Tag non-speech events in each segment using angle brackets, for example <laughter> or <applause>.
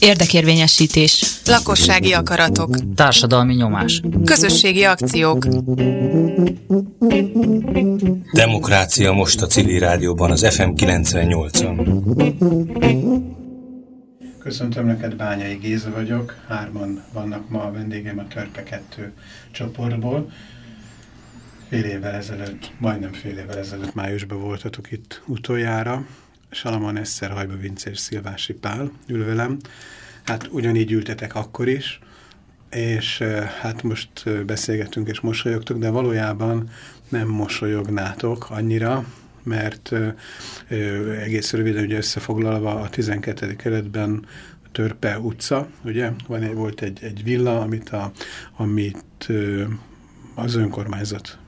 Érdekérvényesítés. Lakossági akaratok. Társadalmi nyomás. Közösségi akciók. Demokrácia most a civil rádióban, az FM 98-on. Köszöntöm neked, Bányai Géza vagyok. Hárman vannak ma a vendégem a Törpe 2 csoportból. Fél évvel ezelőtt, majdnem fél évvel ezelőtt májusban voltatok itt utoljára. Salamon Eszer, Hajba Vince és Szilvási Pál ül velem. Hát ugyanígy ültetek akkor is, és hát most beszélgetünk és mosolyogtok, de valójában nem mosolyognátok annyira, mert ö, egész röviden ugye összefoglalva a 12. keretben Törpe utca, ugye, van volt egy, egy villa, amit, a, amit az önkormányzat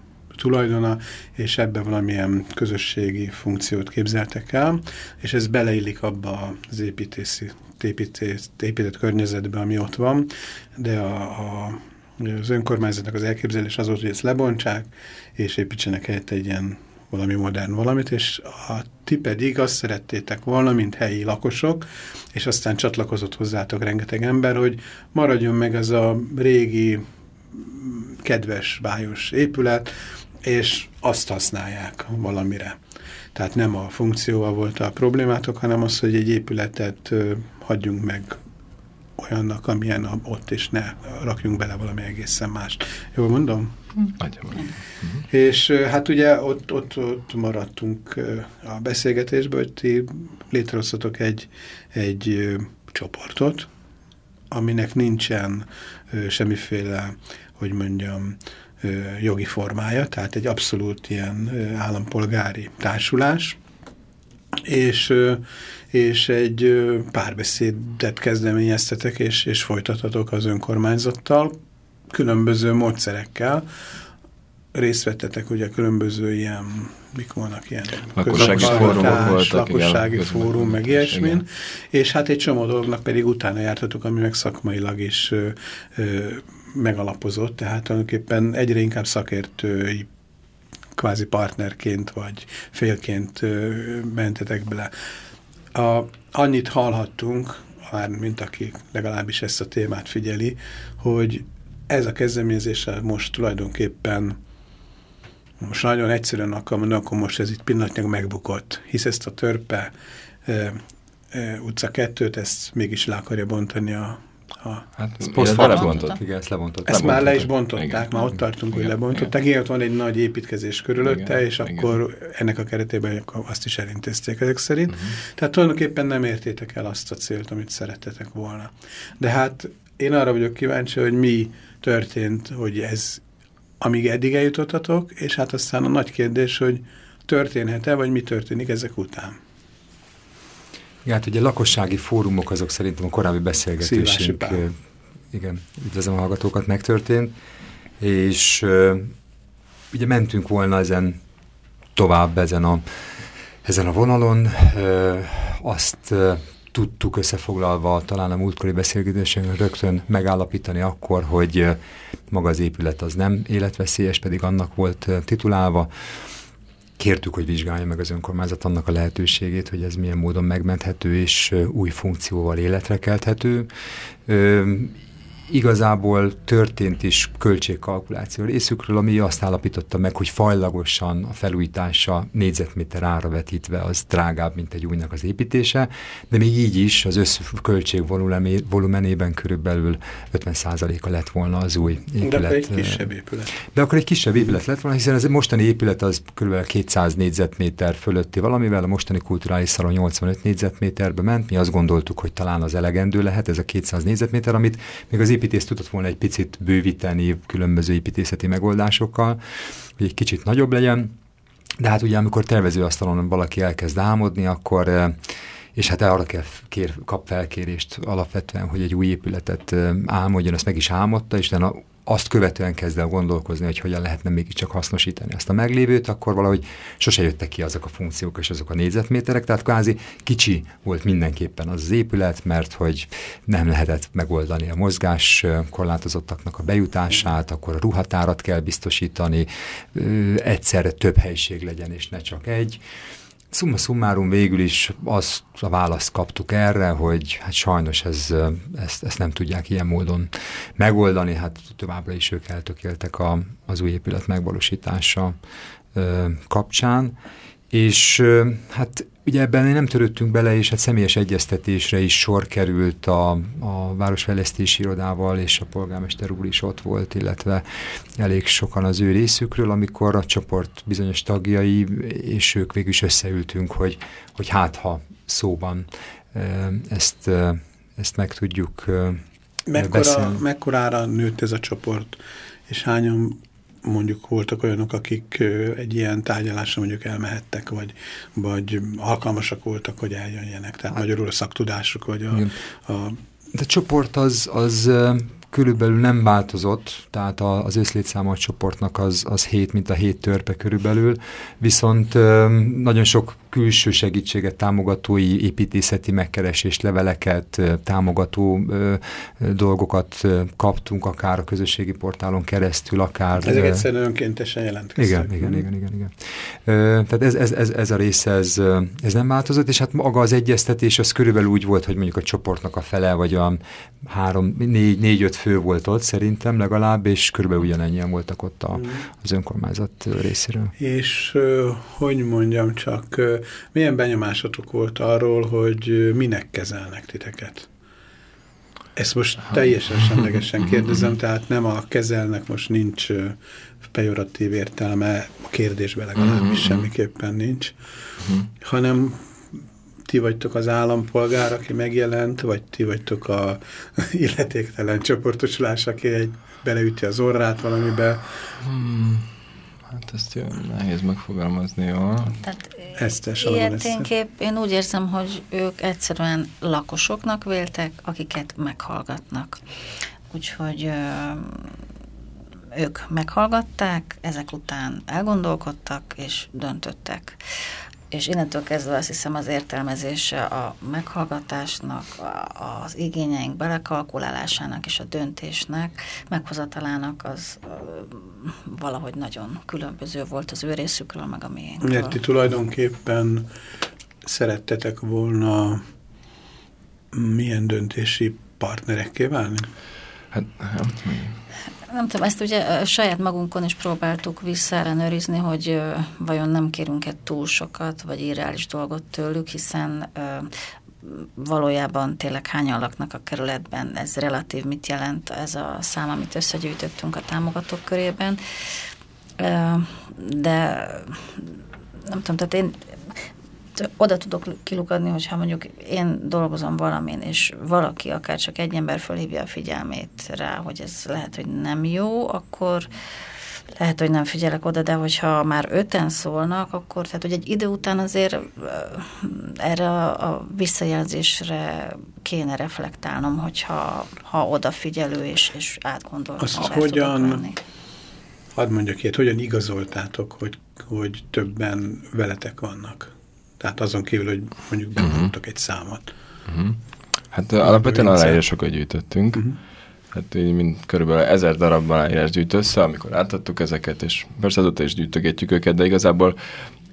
tulajdona, és ebbe valamilyen közösségi funkciót képzeltek el, és ez beleillik abba az építészi, épített, épített környezetbe, ami ott van, de a, a, az önkormányzatnak az elképzelés az volt, hogy ezt lebontsák, és építsenek helyett egy ilyen valami modern valamit, és a ti pedig azt szerettétek volna, mint helyi lakosok, és aztán csatlakozott hozzátok rengeteg ember, hogy maradjon meg ez a régi, kedves, bájos épület, és azt használják valamire. Tehát nem a funkcióval volt a problémátok, hanem az, hogy egy épületet hagyjunk meg olyannak, amilyen ott, és ne rakjunk bele valami egészen mást. Jól mondom? Nagyjából. És hát ugye ott, ott, ott maradtunk a beszélgetésben, hogy ti létrehoztatok egy, egy csoportot, aminek nincsen semmiféle, hogy mondjam, jogi formája, tehát egy abszolút ilyen állampolgári társulás, és, és egy párbeszédet kezdeményeztetek, és, és folytatatok az önkormányzattal, különböző módszerekkel, részt vettetek ugye különböző ilyen, mik vannak ilyen? Lakossági fórumok voltak, lakossági igen, fórum, meg ilyesmin, és hát egy csomó dolognak pedig utána jártatok, ami meg szakmailag is ö, ö, megalapozott, tehát tulajdonképpen egyre inkább szakértői kvázi partnerként vagy félként mentetek bele. A, annyit hallhattunk, már mint aki legalábbis ezt a témát figyeli, hogy ez a kezdeményezéssel most tulajdonképpen most nagyon egyszerűen akarom mondani, akkor most ez itt pillanatnyilag megbukott, hisz ezt a törpe e, e, utca kettőt, ezt mégis le akarja bontani a, Hát ezt lebontott, igen, ezt lebontott. Ezt már le is bontották, igen. már ott tartunk, igen, hogy lebontották. Igen, ott van egy nagy építkezés körülötte, igen, és igen. akkor ennek a keretében azt is elintézték ezek szerint. Uh mhm. -huh. Tehát tulajdonképpen nem értétek el azt a célt, amit szerettetek volna. De hát én arra vagyok kíváncsi, hogy mi történt, hogy ez, amíg eddig eljutottatok, és hát aztán a nagy kérdés, hogy történhet-e, vagy mi történik ezek után? Igen, hát ugye lakossági fórumok azok szerintem a korábbi beszélgetésünk, igen, üdvözlöm a hallgatókat, megtörtént, és ugye mentünk volna ezen tovább ezen a, ezen a vonalon, azt tudtuk összefoglalva talán a múltkori beszélgetésünk rögtön megállapítani akkor, hogy maga az épület az nem életveszélyes, pedig annak volt titulálva. Kértük, hogy vizsgálja meg az önkormányzat annak a lehetőségét, hogy ez milyen módon megmenthető és új funkcióval életre kelthető igazából történt is költségkalkuláció részükről, ami azt állapította meg, hogy fajlagosan a felújítása négyzetméter ára vetítve az drágább, mint egy újnak az építése, de még így is az összköltség volumenében körülbelül 50%-a lett volna az új épület. De egy kisebb épület. De akkor egy kisebb épület lett volna, hiszen az mostani épület az kb. 200 négyzetméter fölötti valamivel, a mostani kulturális szalon 85 négyzetméterbe ment, mi azt gondoltuk, hogy talán az elegendő lehet, ez a 200 négyzetméter, amit még az építést tudott volna egy picit bővíteni különböző építészeti megoldásokkal, hogy egy kicsit nagyobb legyen, de hát ugye amikor tervezőasztalon valaki elkezd álmodni, akkor eh, és hát arra kell kér, kap felkérést alapvetően, hogy egy új épületet eh, álmodjon, ezt meg is álmodta, és utána azt követően kezd el gondolkozni, hogy hogyan lehetne mégiscsak hasznosítani ezt a meglévőt, akkor valahogy sose jöttek ki azok a funkciók és azok a négyzetméterek, tehát kvázi kicsi volt mindenképpen az, az épület, mert hogy nem lehetett megoldani a mozgás korlátozottaknak a bejutását, akkor a ruhatárat kell biztosítani, egyszerre több helység legyen, és ne csak egy Summa summarum végül is azt a választ kaptuk erre, hogy hát sajnos ez, ezt, ezt nem tudják ilyen módon megoldani, hát továbbra is ők eltökéltek a, az új épület megvalósítása kapcsán, és hát Ugye ebben nem törődtünk bele, és hát személyes egyeztetésre is sor került a, a Városfejlesztési Irodával, és a polgármester úr is ott volt, illetve elég sokan az ő részükről, amikor a csoport bizonyos tagjai, és ők végül is összeültünk, hogy, hogy hát ha szóban ezt, ezt meg tudjuk Mekkora, beszélni. Mekkorára nőtt ez a csoport, és hányan mondjuk voltak olyanok, akik egy ilyen tárgyalásra mondjuk elmehettek, vagy, vagy alkalmasak voltak, hogy eljöjjenek. Tehát hát, magyarul a szaktudásuk, vagy a... a de a csoport az, az körülbelül nem változott, tehát az összlétszáma csoportnak az, az 7, mint a 7 törpe körülbelül, viszont nagyon sok külső segítséget, támogatói építészeti megkeresést, leveleket, támogató dolgokat kaptunk, akár a közösségi portálon keresztül, akár... Ezek egyszerűen önkéntesen jelentkeztek. Igen, igen, igen, igen. igen. Ö, tehát ez, ez, ez, ez a része, ez, ez nem változott, és hát maga az egyeztetés az körülbelül úgy volt, hogy mondjuk a csoportnak a fele, vagy a három, négy, négy-öt fő volt ott szerintem legalább, és körülbelül ugyanennyien voltak ott a, az önkormányzat részéről. És hogy mondjam csak, milyen benyomásatok volt arról, hogy minek kezelnek titeket? Ezt most teljesen semlegesen kérdezem, tehát nem a kezelnek most nincs pejoratív értelme, a kérdésben legalábbis mhm. semmiképpen nincs, mhm. hanem ti vagytok az állampolgár, aki megjelent, vagy ti vagytok a <laughs> illetéktelen csoportosulás, aki egy beleüti az orrát valamibe. Hmm. Hát ezt jön, nehéz megfogalmazni, jó? Tehát ilyeténképp én úgy érzem, hogy ők egyszerűen lakosoknak véltek, akiket meghallgatnak. Úgyhogy ö, ők meghallgatták, ezek után elgondolkodtak és döntöttek és innentől kezdve azt hiszem az értelmezése a meghallgatásnak, az igényeink belekalkulálásának és a döntésnek, meghozatalának az valahogy nagyon különböző volt az ő részükről, meg a miénkről. Mert ti tulajdonképpen szerettetek volna milyen döntési partnerekké válni? Hát, hát nem tudom, ezt ugye saját magunkon is próbáltuk visszaellenőrizni, hogy vajon nem kérünk-e túl sokat, vagy irreális dolgot tőlük, hiszen valójában tényleg hányan laknak a kerületben, ez relatív mit jelent ez a szám, amit összegyűjtöttünk a támogatók körében. De nem tudom, tehát én oda tudok kilukadni, hogyha mondjuk én dolgozom valamin, és valaki, akár csak egy ember fölhívja a figyelmét rá, hogy ez lehet, hogy nem jó, akkor lehet, hogy nem figyelek oda, de hogyha már öten szólnak, akkor tehát, hogy egy idő után azért erre a, a visszajelzésre kéne reflektálnom, hogyha ha odafigyelő és, és átgondolom. Azt hogyan, hadd mondjak ilyet, hogyan igazoltátok, hogy, hogy többen veletek vannak? Tehát azon kívül, hogy mondjuk bemondtok uh -huh. egy számot. Uh mhm. -huh. Hát alapvetően aláírásokat gyűjtöttünk. Uh mhm. -huh. Hát így mint körülbelül ezer darab aláírás gyűjt össze, amikor átadtuk ezeket, és persze azóta is gyűjtögetjük őket, de igazából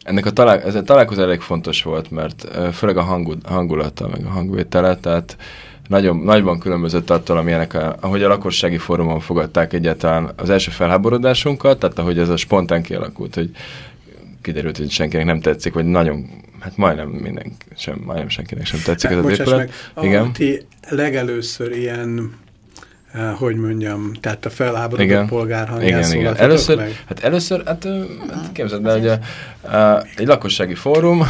ennek a, talál, ez a találkozó elég fontos volt, mert főleg a hangul, hangulata, meg a hangvétele, tehát nagyon, nagyban különbözött attól, amilyenek a, ahogy a lakossági fórumon fogadták egyáltalán az első felháborodásunkat, tehát ahogy ez a spontán kialakult, hogy kiderült, hogy senkinek nem tetszik, vagy nagyon, hát majdnem minden, sem, majdnem senkinek sem tetszik ez az épület. Meg, Igen. ti legelőször ilyen eh, hogy mondjam, tehát a felháborodott igen. polgárhang igen, igen. Először, meg? hát először, hát, hát képzeld el, hogy a, a, egy lakossági fórum,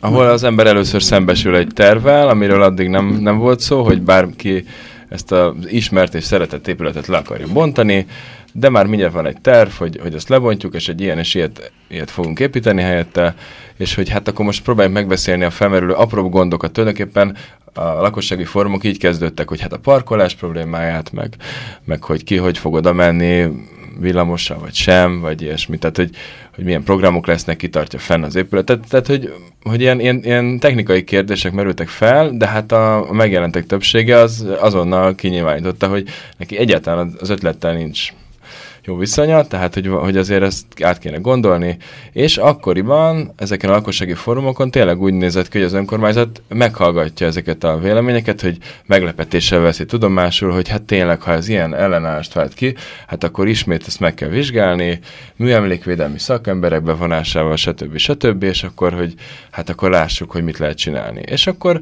ahol az ember először szembesül egy tervvel, amiről addig nem, nem volt szó, hogy bárki ezt az ismert és szeretett épületet le akarja bontani, de már mindjárt van egy terv, hogy, hogy ezt lebontjuk, és egy ilyen és ilyet, ilyet fogunk építeni helyette, és hogy hát akkor most próbáljuk megbeszélni a felmerülő apró gondokat. Tulajdonképpen a lakossági fórumok így kezdődtek, hogy hát a parkolás problémáját, meg, meg hogy ki hogy fog oda menni, villamossal vagy sem, vagy ilyesmi. Tehát, hogy, hogy milyen programok lesznek, kitartja fenn az épületet. Tehát, hogy, hogy ilyen, ilyen, ilyen technikai kérdések merültek fel, de hát a, a megjelentek többsége az azonnal kinyilvánította, hogy neki egyáltalán az ötlettel nincs jó viszonya, tehát hogy, hogy azért ezt át kéne gondolni, és akkoriban ezeken a lakossági fórumokon tényleg úgy nézett ki, hogy az önkormányzat meghallgatja ezeket a véleményeket, hogy meglepetéssel veszi tudomásul, hogy hát tényleg, ha ez ilyen ellenállást vált ki, hát akkor ismét ezt meg kell vizsgálni, műemlékvédelmi szakemberek bevonásával, stb. stb. és akkor, hogy hát akkor lássuk, hogy mit lehet csinálni. És akkor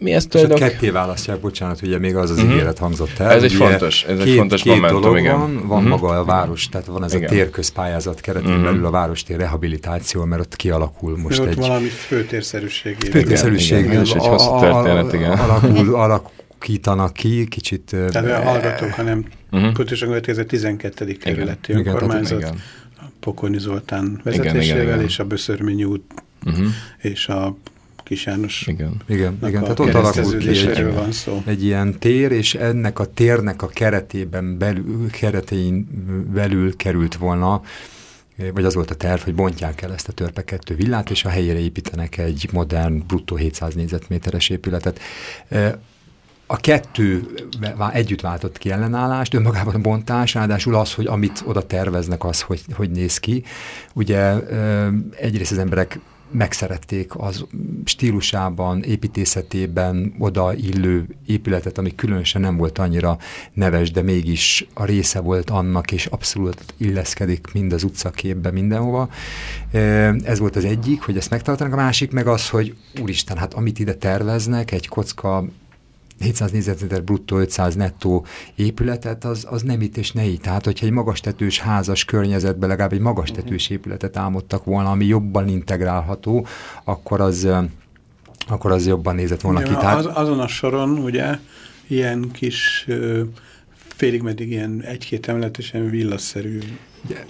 mi ezt tulajdonképpen... És ketté választják, bocsánat, ugye még az az uh-huh. ígéret hangzott el. Ez egy fontos, ez két, egy fontos két momentum, dolog igen. van, van uh-huh. maga a város, tehát van ez igen. a térközpályázat keretén uh-huh. belül a várostér rehabilitáció, mert ott kialakul most ott egy... valami főtérszerűség. Főtérszerűség. Igen, igen, egy hosszú történet, igen. Alakul, alakítanak ki, kicsit... Tehát a hallgatók, hanem uh-huh. pontosan következő 12. kerületi önkormányzat, Pokorni Zoltán vezetésével, igen, igen, igen. és a Böszörményi út uh-huh. és a Kis János. Igen, igen, igen. tehát ott alakul ki egy, van szó. egy ilyen tér, és ennek a térnek a keretében belül, keretein belül került volna vagy az volt a terv, hogy bontják el ezt a törpe kettő villát, és a helyére építenek egy modern, bruttó 700 négyzetméteres épületet. A kettő együtt váltott ki ellenállást, önmagában a bontás, ráadásul az, hogy amit oda terveznek, az, hogy, hogy néz ki. Ugye egyrészt az emberek megszerették az stílusában, építészetében odaillő épületet, ami különösen nem volt annyira neves, de mégis a része volt annak, és abszolút illeszkedik mind az utcaképbe, mindenhova. Ez volt az egyik, hogy ezt megtartanak, a másik meg az, hogy úristen, hát amit ide terveznek, egy kocka 700 négyzetméter bruttó 500 nettó épületet, az, az nem itt és ne itt. Tehát, hogyha egy magastetős házas környezetben legalább egy magastetős mhm. épületet álmodtak volna, ami jobban integrálható, akkor az, akkor az jobban nézett volna ki. Tehát... Az, azon a soron ugye ilyen kis félig meddig ilyen egy-két emletesen villaszerű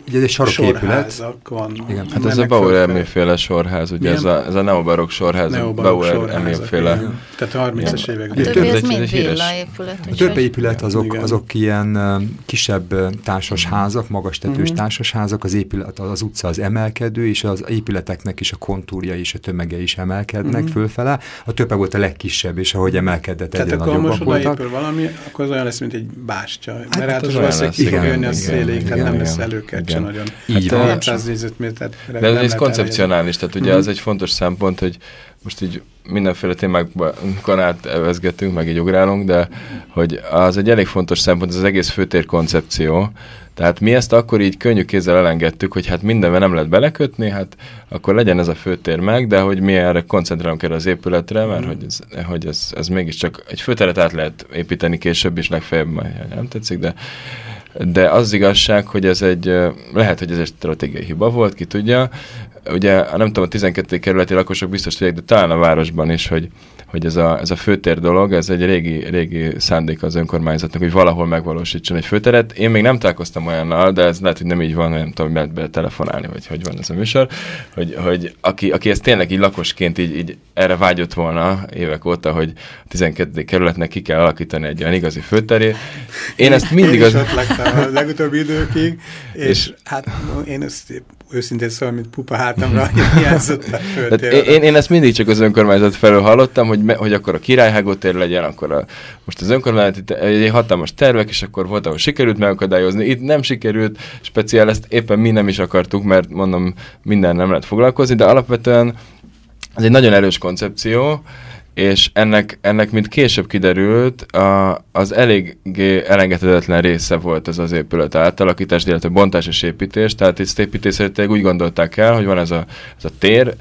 Ugye ez egy saroképület. van. Igen. Hát ez a Bauer Emilféle sorház, ugye ez a, ez a neobarok sorház, neobarok Bauer Emilféle. Tehát 30-es években. A többi ez mind villaépület. A többi épület azok, azok ilyen kisebb társasházak, magas tetős uh-huh. társasházak, az épület, az utca az emelkedő, és az épületeknek is a kontúrja és a tömege is emelkednek uh-huh. fölfele. A többe volt a legkisebb, és ahogy emelkedett, egyre nagyobbak voltak. Tehát valami, akkor az olyan lesz, mint egy bástya. Hát mert hát az, az, az, jönni a széléig, tehát nem lesz elő őket Igen. nagyon. Így hát, van. 700 négyzetmétert. De ez egy koncepcionális, tehát ugye mm. az egy fontos szempont, hogy most így mindenféle témákban átevezgetünk, meg így ugrálunk, de hogy az egy elég fontos szempont, ez az egész főtér koncepció. Tehát mi ezt akkor így könnyű kézzel elengedtük, hogy hát mindenben nem lehet belekötni, hát akkor legyen ez a főtér meg, de hogy mi erre koncentrálunk erre az épületre, mert mm. hogy, ez, hogy ez, ez mégiscsak egy főteret át lehet építeni később is, legfeljebb nem tetszik, de de az igazság, hogy ez egy, lehet, hogy ez egy stratégiai hiba volt, ki tudja. Ugye, nem tudom, a 12. kerületi lakosok biztos tudják, de talán a városban is, hogy, hogy ez a, ez a főtér dolog, ez egy régi, régi szándék az önkormányzatnak, hogy valahol megvalósítson egy főteret. Én még nem találkoztam olyannal, de ez lehet, hogy nem így van, nem tudom, lehet be telefonálni, vagy hogy van ez a műsor, hogy, hogy aki, aki ezt tényleg így lakosként így, így erre vágyott volna évek óta, hogy a 12. kerületnek ki kell alakítani egy olyan igazi főterét. Én ezt mindig... Én az... a legutóbbi időkig, <laughs> és, és hát én ezt őszintén szóval, mint pupa hátamra hiányzott a én, én ezt mindig csak az önkormányzat felől hallottam, hogy, me, hogy akkor a királyhágó tér legyen, akkor a, most az önkormányzat egy hatalmas tervek, és akkor volt, ahol sikerült megakadályozni, itt nem sikerült, speciál ezt éppen mi nem is akartuk, mert mondom, minden nem lehet foglalkozni, de alapvetően ez egy nagyon erős koncepció, és ennek, ennek mint később kiderült, a, az eléggé elengedhetetlen része volt ez az épület átalakítás, illetve bontás és építés, tehát itt építészetileg úgy gondolták el, hogy van ez a, ez a tér,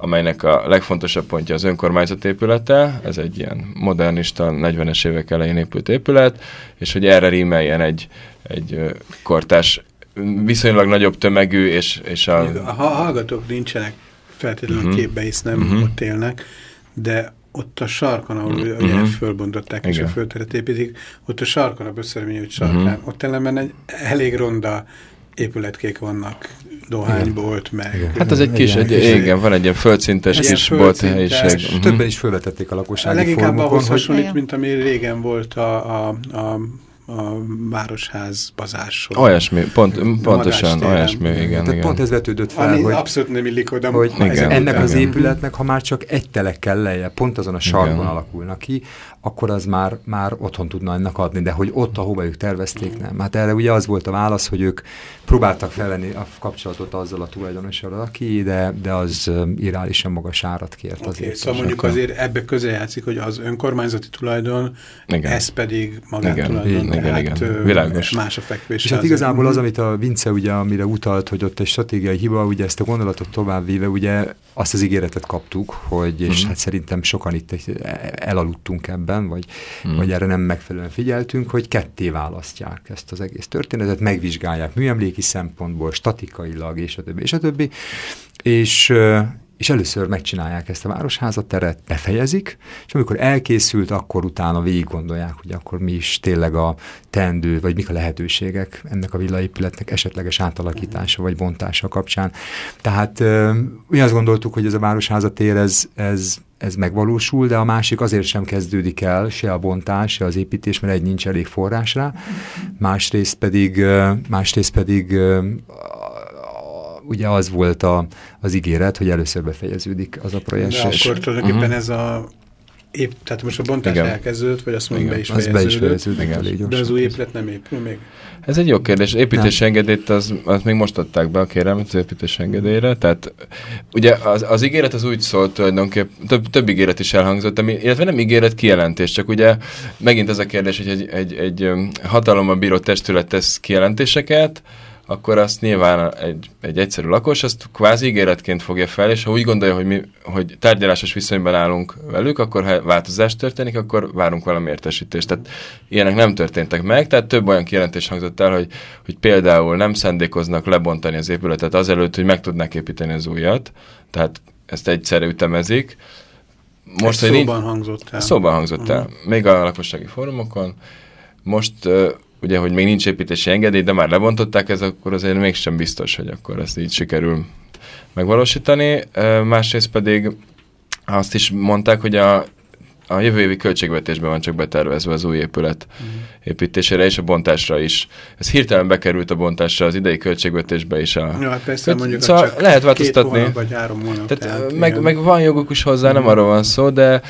amelynek a legfontosabb pontja az önkormányzat épülete, ez egy ilyen modernista, 40-es évek elején épült épület, és hogy erre rímeljen egy, egy kortás, viszonylag nagyobb tömegű, és, és a... A hallgatók nincsenek feltétlenül uh-huh. képbe, hisz nem uh-huh. ott élnek, de ott a sarkon, ahol mm -hmm. ugye fölbontották Igen. és a földteret építik, ott a sarkon, a Böszörményút sarkán, mm -hmm. ott ellenben egy elég ronda épületkék vannak, dohánybolt, meg... Igen. Hát ez egy kis, egy, egy, igen, van egy ilyen földszintes kis bolt helyiség. Uh -huh. Többen is fölvetették a lakossági Leginkább ahhoz hasonlít, mint ami régen volt a, a, a a Városház bazárson. Olyasmi, pont, pontosan, olyasmi, igen, Tehát igen. pont ez vetődött fel, Ami hogy, abszolút nem illik oda. hogy Igen, ennek igen. az épületnek, ha már csak egy telekkel lejjebb, pont azon a sarkon Igen. alakulnak ki, akkor az már, már otthon tudna ennek adni, de hogy ott, ahova ők tervezték, nem. Hát erre ugye az volt a válasz, hogy ők próbáltak felvenni a kapcsolatot azzal a tulajdonossal, aki, de, de az irreálisan magas árat kért Okay, azért. szóval mondjuk azért ebbe közrejátszik, hogy az önkormányzati tulajdon, Igen. ez pedig Igen, magántulajdon. igen, igen. ö, Világos. Más a fekvés. És hát igazából az, amit a Vince ugye, amire utalt, hogy ott egy stratégiai hiba, ugye ezt a gondolatot továbbvéve, ugye azt az ígéretet kaptuk, hogy, és Mhm. hát szerintem sokan itt egy- elaludtunk ebben, vagy, Mhm. vagy erre nem megfelelően figyeltünk, hogy ketté választják ezt az egész történetet, megvizsgálják műemléki szempontból, statikailag, és a többi, és a többi, és, és először megcsinálják ezt a városházat teret, befejezik, és amikor elkészült, akkor utána végig gondolják, hogy akkor mi is tényleg a teendő, vagy mik a lehetőségek ennek a villaépületnek esetleges átalakítása vagy bontása kapcsán. Tehát ö, mi azt gondoltuk, hogy ez a városháza tér, ez, ez, ez megvalósul, de a másik azért sem kezdődik el, se a bontás, se az építés, mert egy nincs elég forrás rá, másrészt pedig, másrészt pedig ugye az volt a, az ígéret, hogy először befejeződik az a projekt. De és- akkor tulajdonképpen Mhm. ez a épp, tehát most a bontás Igen. elkezdődött, vagy azt mondjuk be is az be is fejeződött, Igen. de az új épület nem épül még. Ez egy jó kérdés. Építési engedélyt az, az még most adták be a kérelmet az építési engedélyre, tehát ugye az, az ígéret az úgy szólt tulajdonképp, több, több ígéret is elhangzott, ami, illetve nem ígéret, kijelentés, csak ugye megint ez a kérdés, hogy egy, egy, egy hatalommal bíró testület tesz kijelentéseket, akkor azt nyilván egy, egy egyszerű lakos azt kvázi ígéretként fogja fel, és ha úgy gondolja, hogy mi hogy tárgyalásos viszonyban állunk velük, akkor ha változás történik, akkor várunk valami értesítést. Tehát ilyenek nem történtek meg, tehát több olyan kijelentés hangzott el, hogy, hogy például nem szándékoznak lebontani az épületet azelőtt, hogy meg tudnák építeni az újat, tehát ezt egyszerre ütemezik. Most, hogy Ez nincs- szóban hangzott el. Szóban hangzott el. Még a lakossági fórumokon. Most ugye, hogy még nincs építési engedély, de már lebontották ez, akkor azért mégsem biztos, hogy akkor ezt így sikerül megvalósítani. Másrészt pedig azt is mondták, hogy a, a jövő évi költségvetésben van csak betervezve az új épület Mhm. építésére és a bontásra is. Ez hirtelen bekerült a bontásra az idei költségvetésbe is. A, Ja, hát persze, Tehát mondjuk szóval csak lehet két változtatni. hónap vagy három hónap. Tehát, tehát meg, igen. meg van joguk is hozzá, nem Mhm. arról van szó, de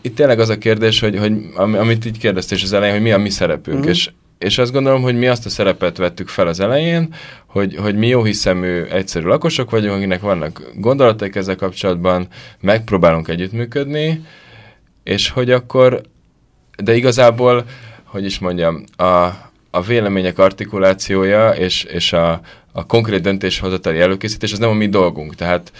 itt tényleg az a kérdés, hogy, hogy am- amit így kérdeztél az elején, hogy mi a mi szerepünk, Mhm. és, és azt gondolom, hogy mi azt a szerepet vettük fel az elején, hogy, hogy mi jó hiszemű, egyszerű lakosok vagyunk, akinek vannak gondolataik ezzel kapcsolatban, megpróbálunk együttműködni, és hogy akkor, de igazából, hogy is mondjam, a, a vélemények artikulációja és, és a, a konkrét döntéshozatali előkészítés az nem a mi dolgunk. Tehát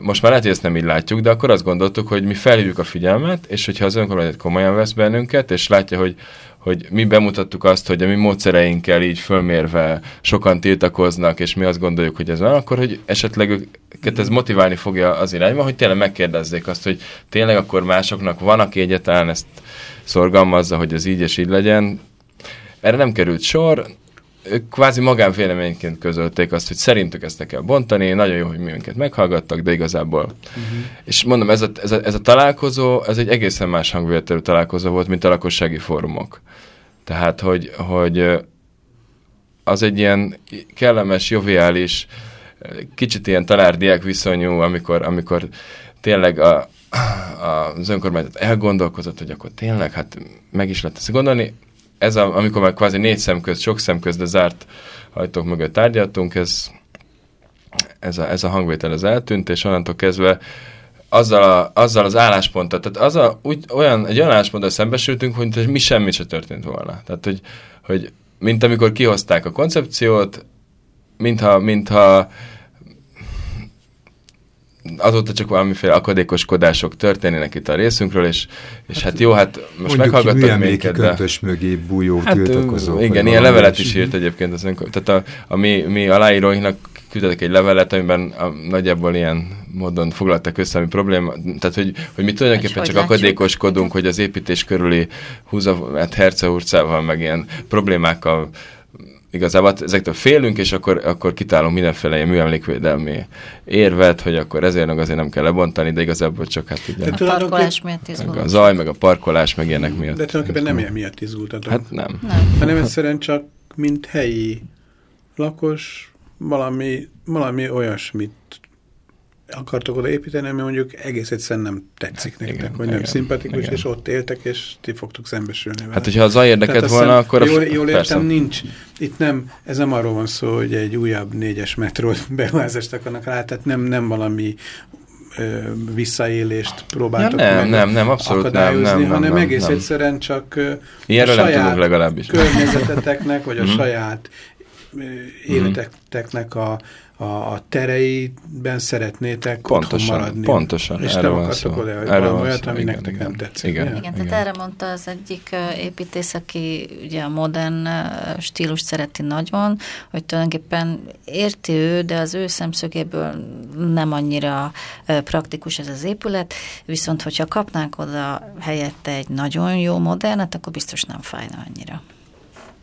most már lehet, hogy ezt nem így látjuk, de akkor azt gondoltuk, hogy mi felhívjuk a figyelmet, és hogyha az önkormányzat komolyan vesz bennünket, és látja, hogy, hogy mi bemutattuk azt, hogy a mi módszereinkkel így fölmérve sokan tiltakoznak, és mi azt gondoljuk, hogy ez van, akkor hogy esetleg őket ez motiválni fogja az irányba, hogy tényleg megkérdezzék azt, hogy tényleg akkor másoknak van, aki egyáltalán ezt szorgalmazza, hogy ez így és így legyen. Erre nem került sor, ők kvázi magánvéleményként közölték azt, hogy szerintük ezt ne kell bontani, nagyon jó, hogy mi minket meghallgattak, de igazából. Uh-huh. És mondom, ez a, ez, a, ez a találkozó, ez egy egészen más hangvételű találkozó volt, mint a lakossági fórumok. Tehát, hogy, hogy az egy ilyen kellemes, joviális, kicsit ilyen tanár-diák viszonyú, amikor, amikor tényleg a, a, az önkormányzat elgondolkozott, hogy akkor tényleg, hát meg is lehet ezt gondolni. Ez, a, amikor már kvázi négy szem közt, sok szem közt, de zárt ajtók mögött tárgyaltunk, ez, ez, a, ez a hangvétel az eltűnt, és onnantól kezdve azzal, a, azzal az állásponttal, tehát az a, úgy, olyan, egy olyan állásponttal szembesültünk, hogy mi semmi se történt volna. Tehát, hogy, hogy mint amikor kihozták a koncepciót, mintha, mintha azóta csak valamiféle akadékoskodások történnének itt a részünkről, és, és hát, hát jó, hát most meghallgattak minket, de... köntös mögé bújó hát, tiltakozók. Igen, ilyen levelet is írt egyébként az önkor. Tehát a, a mi, mi aláíróinknak küldtek egy levelet, amiben a, nagyjából ilyen módon foglaltak össze, ami probléma, tehát hogy, hogy mi tulajdonképpen csak akadékoskodunk, hogy az építés körüli húzavat hercehurcával, meg ilyen problémákkal igazából ezektől félünk, és akkor, akkor kitálunk mindenféle ilyen műemlékvédelmi érvet, hogy akkor ezért meg azért nem kell lebontani, de igazából csak hát ugye... De a parkolás miatt izgulunk. A zaj, meg a parkolás, meg ilyenek miatt. De tulajdonképpen nem ilyen miatt izgultatok. Hát nem. nem. Hanem egyszerűen csak mint helyi lakos valami, valami olyasmit akartok oda építeni, ami mondjuk egész egyszerűen nem tetszik nektek, igen, vagy nem igen, szimpatikus, igen. és ott éltek, és ti fogtok szembesülni vele. Hát, hogyha az a érdeket volna, akkor... Jól, jól értem, nincs. Itt nem, ez nem arról van szó, hogy egy újabb négyes metró <laughs> beruházást akarnak rá, tehát nem, nem valami ö, visszaélést próbáltok ja, nem, nem, nem, abszolút nem, nem, nem, hanem nem, egész nem. egyszerűen csak Ilyenről a saját legalábbis. környezeteteknek, vagy a mhm. saját életeknek a, a, a tereiben szeretnétek pontosan, maradni. Pontosan, És nem akartok oda, hogy valami olyat, ami igen, nektek igen, nem tetszik. Igen, igen, igen, tehát erre mondta az egyik építész, aki ugye a modern stílust szereti nagyon, hogy tulajdonképpen érti ő, de az ő szemszögéből nem annyira praktikus ez az épület, viszont hogyha kapnánk oda helyette egy nagyon jó modernet, akkor biztos nem fájna annyira.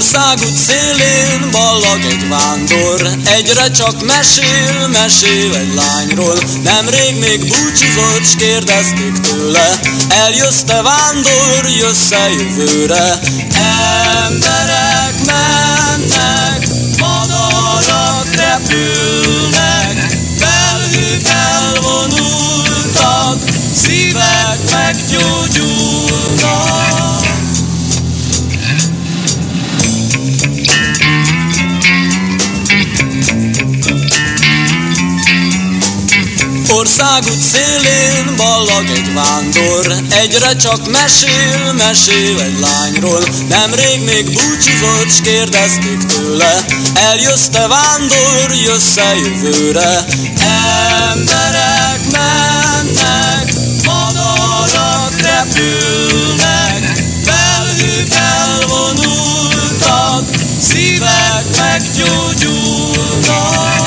országút szélén ballag egy vándor. Egyre csak mesél, mesél egy lányról. Nemrég még búcsúzott, s kérdezték tőle. Eljössz te vándor, jössz-e jövőre. Emberek mennek, madarak repülnek. Felhők elvonultak, szívek meggyógyulnak Országút szélén ballag egy vándor Egyre csak mesél, mesél egy lányról. Nemrég még búcsúzott, s kérdezték tőle Eljössz te vándor, jössz-e jövőre? Emberek mennek, madarak repülnek Felhők elvonultak, szívek meggyógyulnak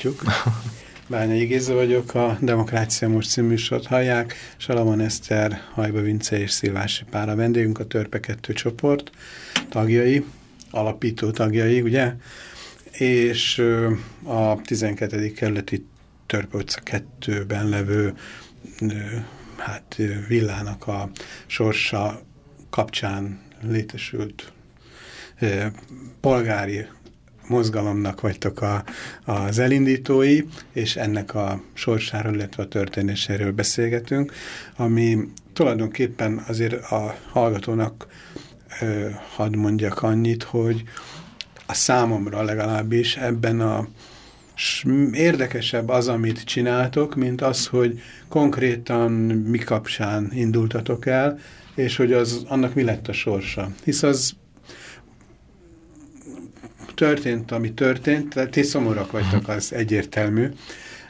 folytatjuk. <laughs> Bányai Géza vagyok, a Demokrácia Most című műsort hallják. Salamon Eszter, Hajba Vince és Szilvási Pár a vendégünk, a Törpe 2 csoport tagjai, alapító tagjai, ugye? És a 12. kerületi Törpe utca 2-ben levő hát, villának a sorsa kapcsán létesült polgári mozgalomnak vagytok a, az elindítói, és ennek a sorsáról, illetve a történéséről beszélgetünk, ami tulajdonképpen azért a hallgatónak ö, hadd mondjak annyit, hogy a számomra legalábbis ebben a érdekesebb az, amit csináltok, mint az, hogy konkrétan mi kapcsán indultatok el, és hogy az, annak mi lett a sorsa. Hisz az történt, ami történt, tehát ti szomorúak vagytok, az egyértelmű,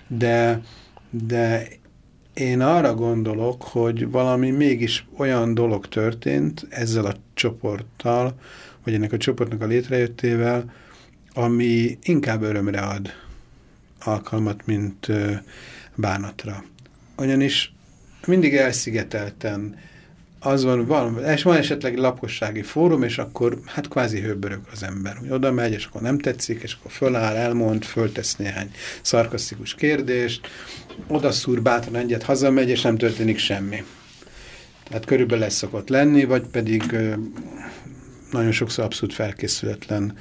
de, de én arra gondolok, hogy valami mégis olyan dolog történt ezzel a csoporttal, vagy ennek a csoportnak a létrejöttével, ami inkább örömre ad alkalmat, mint bánatra. Ugyanis mindig elszigetelten az van, van, és van esetleg lakossági fórum, és akkor hát kvázi hőbörög az ember. Hogy oda megy, és akkor nem tetszik, és akkor föláll, elmond, föltesz néhány szarkasztikus kérdést, oda szúr bátran egyet, hazamegy, és nem történik semmi. Tehát körülbelül lesz szokott lenni, vagy pedig nagyon sokszor abszolút felkészületlen,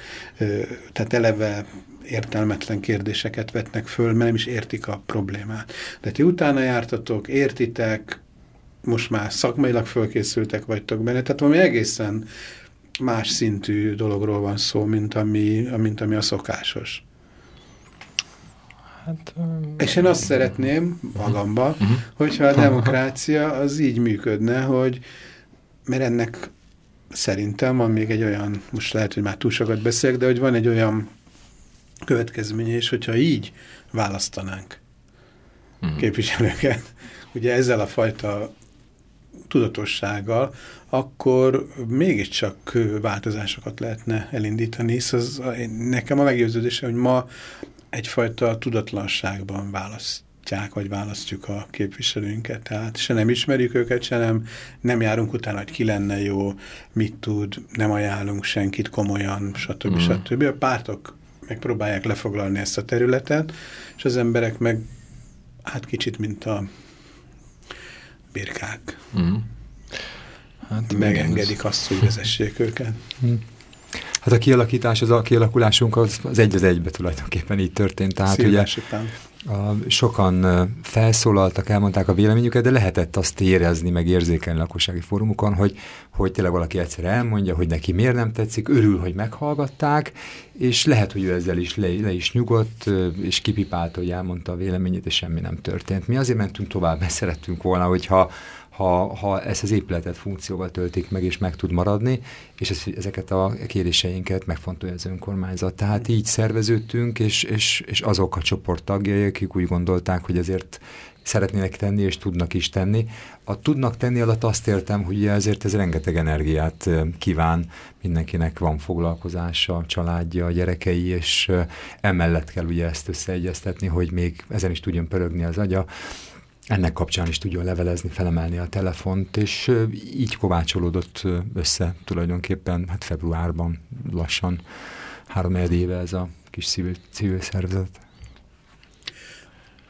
tehát eleve értelmetlen kérdéseket vetnek föl, mert nem is értik a problémát. De ti utána jártatok, értitek, most már szakmailag fölkészültek vagytok benne, tehát valami egészen más szintű dologról van szó, mint ami, mint ami a szokásos. Hát, És én azt szeretném magamba, uh mhm. -huh. hogyha a demokrácia az így működne, hogy mert ennek szerintem van még egy olyan, most lehet, hogy már túl sokat beszélek, de hogy van egy olyan következménye is, hogyha így választanánk uh mhm. -huh. képviselőket, ugye ezzel a fajta tudatossággal, akkor mégiscsak változásokat lehetne elindítani, hisz az, nekem a meggyőződése, hogy ma egyfajta tudatlanságban választják, vagy választjuk a képviselőinket. Tehát se nem ismerjük őket, se nem, nem járunk utána, hogy ki lenne jó, mit tud, nem ajánlunk senkit komolyan, stb. Mm. stb. A pártok megpróbálják lefoglalni ezt a területet, és az emberek meg hát kicsit, mint a birkák. Mm. Hát megengedik azt, hogy vezessék őket. <laughs> Mm. Hát a kialakítás, az a kialakulásunk az, az egy az egybe tulajdonképpen így történt. Tehát ugye sokan felszólaltak, elmondták a véleményüket, de lehetett azt érezni, meg érzékelni lakossági fórumokon, hogy, hogy tényleg valaki egyszer elmondja, hogy neki miért nem tetszik, örül, hogy meghallgatták, és lehet, hogy ő ezzel is le, le is nyugodt, és kipipálta, hogy elmondta a véleményét, és semmi nem történt. Mi azért mentünk tovább, mert szerettünk volna, hogyha ha, ha ezt az épületet funkcióval töltik meg, és meg tud maradni, és ez, ezeket a kéréseinket megfontolja az önkormányzat. Tehát így szerveződtünk, és, és, és azok a csoport tagjai, akik úgy gondolták, hogy ezért szeretnének tenni, és tudnak is tenni. A tudnak tenni alatt azt értem, hogy ezért ez rengeteg energiát kíván, mindenkinek van foglalkozása, családja, gyerekei, és emellett kell ugye ezt összeegyeztetni, hogy még ezen is tudjon pörögni az agya ennek kapcsán is tudjon levelezni, felemelni a telefont, és így kovácsolódott össze tulajdonképpen hát februárban lassan három éve ez a kis civil, civil szervezet.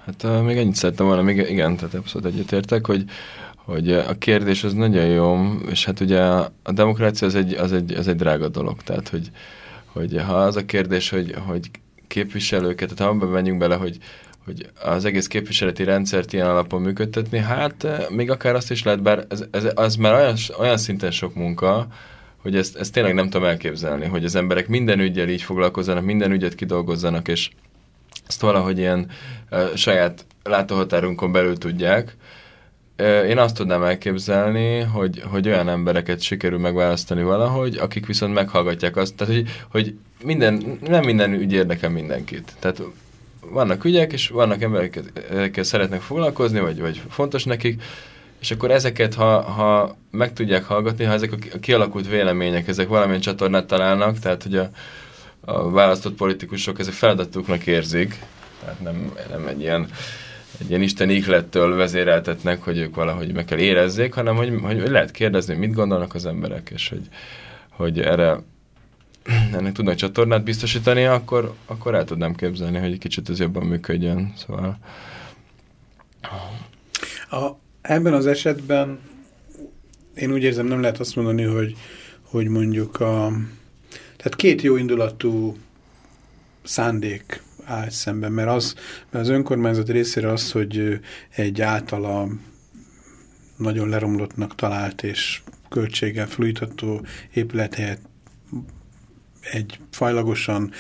Hát uh, még ennyit szerettem volna, még igen, tehát abszolút egyetértek, hogy, hogy a kérdés az nagyon jó, és hát ugye a, demokrácia az egy, az, egy, az egy drága dolog, tehát hogy, hogy ha az a kérdés, hogy, hogy képviselőket, tehát ha menjünk bele, hogy, hogy az egész képviseleti rendszert ilyen alapon működtetni, hát eh, még akár azt is lehet, bár ez, ez, az már olyan, olyan szinten sok munka, hogy ezt, ezt tényleg nem tudom elképzelni, hogy az emberek minden ügyel így foglalkozzanak, minden ügyet kidolgozzanak, és ezt valahogy ilyen uh, saját látóhatárunkon belül tudják. Uh, én azt tudnám elképzelni, hogy, hogy olyan embereket sikerül megválasztani valahogy, akik viszont meghallgatják azt, tehát hogy, hogy minden, nem minden ügy érdekel mindenkit. Tehát vannak ügyek, és vannak emberek, ezekkel szeretnek foglalkozni, vagy, vagy fontos nekik, és akkor ezeket, ha, ha meg tudják hallgatni, ha ezek a kialakult vélemények, ezek valamilyen csatornát találnak, tehát hogy a, a választott politikusok ezek feladatuknak érzik, tehát nem, nem egy ilyen egy ilyen Isten ihlettől vezéreltetnek, hogy ők valahogy meg kell érezzék, hanem hogy, hogy lehet kérdezni, mit gondolnak az emberek, és hogy, hogy erre <clears throat> ennek tudnak csatornát biztosítani, akkor, akkor el tudnám képzelni, hogy egy kicsit ez jobban működjön. Szóval... A, ebben az esetben én úgy érzem, nem lehet azt mondani, hogy, hogy mondjuk a... Tehát két jó indulatú szándék áll szemben, mert, az, mert az önkormányzat részére az, hogy egy általa nagyon leromlottnak talált és költséggel fluitató épület helyett egy fajlagosan